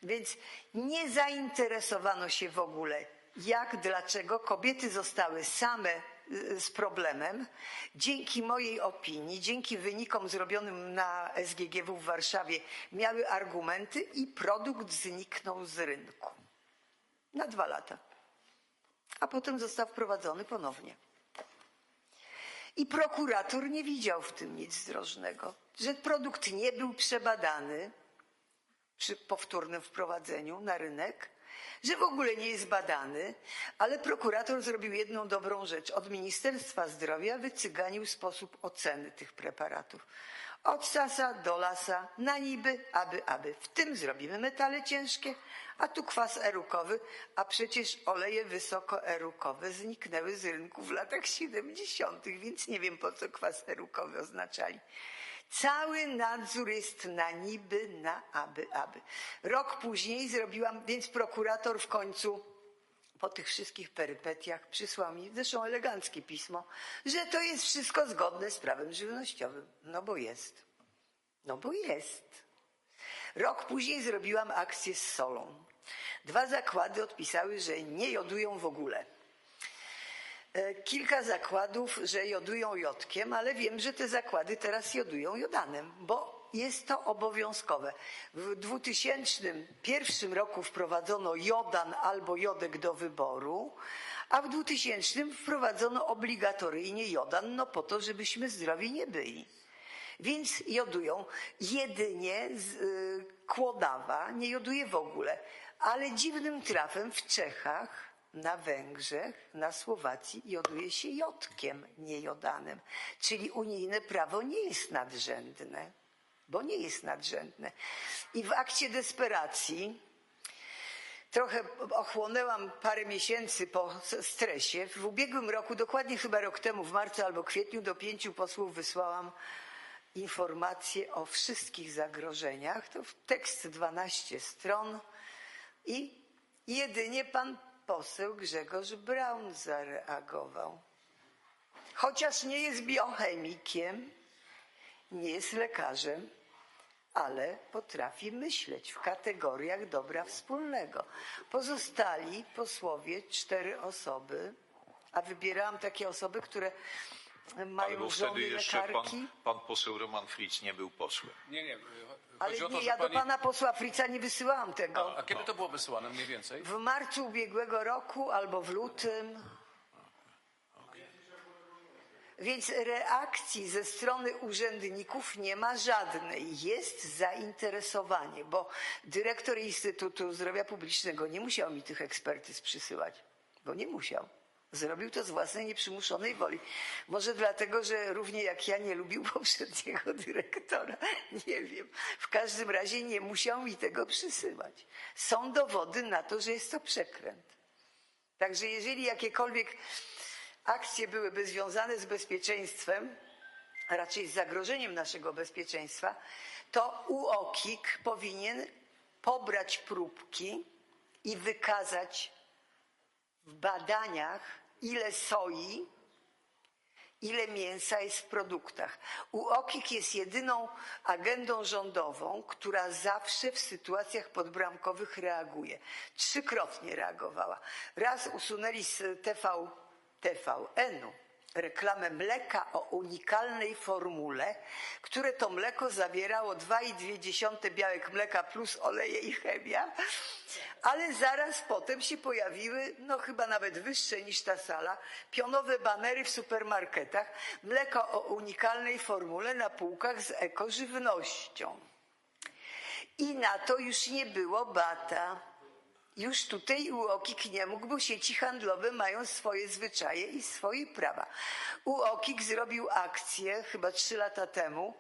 Więc nie zainteresowano się w ogóle, jak, dlaczego kobiety zostały same y, z problemem. Dzięki mojej opinii, dzięki wynikom zrobionym na SGGW w Warszawie, miały argumenty i produkt zniknął z rynku. Na dwa lata. A potem został wprowadzony ponownie. I prokurator nie widział w tym nic zdrożnego, że produkt nie był przebadany przy powtórnym wprowadzeniu na rynek, że w ogóle nie jest badany, ale prokurator zrobił jedną dobrą rzecz. Od Ministerstwa Zdrowia wycyganił sposób oceny tych preparatów. Od sasa do lasa, na niby, aby, aby. W tym zrobimy metale ciężkie, a tu kwas erukowy, a przecież oleje wysokoerukowe zniknęły z rynku w latach 70., więc nie wiem po co kwas erukowy oznaczali. Cały nadzór jest na niby, na aby, aby. Rok później zrobiłam, więc prokurator w końcu po tych wszystkich perypetiach przysłał mi, zresztą eleganckie pismo, że to jest wszystko zgodne z prawem żywnościowym. No bo jest. No bo jest. Rok później zrobiłam akcję z solą. Dwa zakłady odpisały, że nie jodują w ogóle. E, Kilka zakładów, że jodują jodkiem, ale wiem, że te zakłady teraz jodują jodanem, bo jest to obowiązkowe. W 2001 roku wprowadzono jodan albo jodek do wyboru, a w 2000 wprowadzono obligatoryjnie jodan, no po to, żebyśmy zdrowi nie byli. Więc jodują jedynie z y, Kłodawa, nie joduje w ogóle. Ale dziwnym trafem w Czechach, na Węgrzech, na Słowacji joduje się jodkiem, nie jodanem. Czyli unijne prawo nie jest nadrzędne, bo nie jest nadrzędne. I w akcie desperacji trochę ochłonęłam parę miesięcy po stresie. W ubiegłym roku, dokładnie chyba rok temu, w marcu albo kwietniu, do pięciu posłów wysłałam informacje o wszystkich zagrożeniach. To tekst 12 stron i jedynie pan poseł Grzegorz Braun zareagował. Chociaż nie jest biochemikiem, nie jest lekarzem, ale potrafi myśleć w kategoriach dobra wspólnego. Pozostali posłowie, cztery osoby, a wybierałam takie osoby, które Ale mają żony wtedy jeszcze lekarki. pan, pan poseł Roman Fritz nie był posłem. Nie, nie. Ale Chodzi o to, nie, że ja do pani... pana posła Frica nie wysyłałam tego. A kiedy to było wysyłane mniej więcej? W marcu ubiegłego roku albo w lutym. Więc reakcji ze strony urzędników nie ma żadnej. Jest zainteresowanie, bo dyrektor Instytutu Zdrowia Publicznego nie musiał mi tych ekspertyz przysyłać, bo nie musiał. Zrobił to z własnej nieprzymuszonej woli. Może dlatego, że równie jak ja nie lubił poprzedniego dyrektora. Nie wiem. W każdym razie nie musiał mi tego przysyłać. Są dowody na to, że jest to przekręt. Także jeżeli jakiekolwiek akcje byłyby związane z bezpieczeństwem, a raczej z zagrożeniem naszego bezpieczeństwa, to UOKiK powinien pobrać próbki i wykazać w badaniach, ile soi, ile mięsa jest w produktach. UOKiK jest jedyną agendą rządową, która zawsze w sytuacjach podbramkowych reaguje. Trzykrotnie reagowała. Raz usunęli z TV, TVN-u reklamę mleka o unikalnej formule, które to mleko zawierało 2,2 białek mleka plus oleje i chemia, ale zaraz potem się pojawiły, no chyba nawet wyższe niż ta sala, pionowe banery w supermarketach, mleko o unikalnej formule na półkach z ekożywnością. I na to już nie było bata. Już tutaj UOKiK nie mógł, bo sieci handlowe mają swoje zwyczaje i swoje prawa. UOKiK zrobił akcję chyba trzy lata temu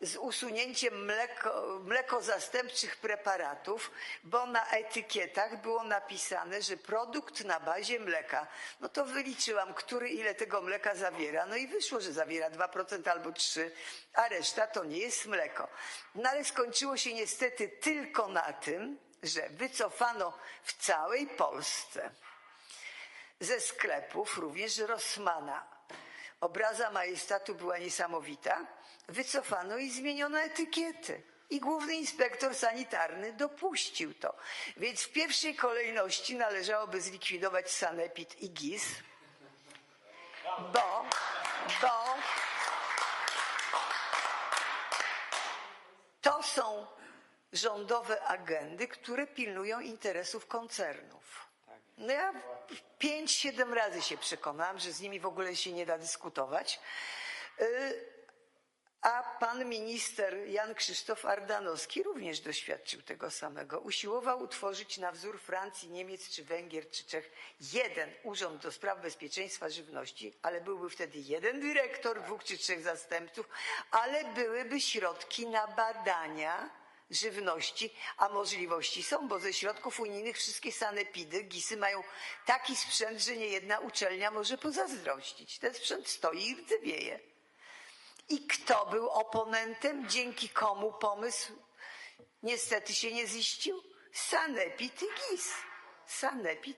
z usunięciem mleko, mlekozastępczych preparatów, bo na etykietach było napisane, że produkt na bazie mleka. No to wyliczyłam, który ile tego mleka zawiera. No i wyszło, że zawiera 2% albo 3%, a reszta to nie jest mleko. No ale skończyło się niestety tylko na tym, że wycofano w całej Polsce ze sklepów, również Rossmana. Obraza majestatu była niesamowita. Wycofano i zmieniono etykiety. I główny inspektor sanitarny dopuścił to. Więc w pierwszej kolejności należałoby zlikwidować sanepid i GIS, bo, bo to są rządowe agendy, które pilnują interesów koncernów. No ja pięć, siedem razy się przekonałam, że z nimi w ogóle się nie da dyskutować. Y, A pan minister Jan Krzysztof Ardanowski również doświadczył tego samego. Usiłował utworzyć na wzór Francji, Niemiec czy Węgier czy Czech jeden urząd do spraw bezpieczeństwa żywności, ale byłby wtedy jeden dyrektor, dwóch czy trzech zastępców, ale byłyby środki na badania żywności, a możliwości są, bo ze środków unijnych wszystkie sanepidy, GISy mają taki sprzęt, że nie jedna uczelnia może pozazdrościć. Ten sprzęt stoi i rdzewieje. I kto był oponentem, dzięki komu pomysł niestety się nie ziścił? Sanepid i GIS. Sanepid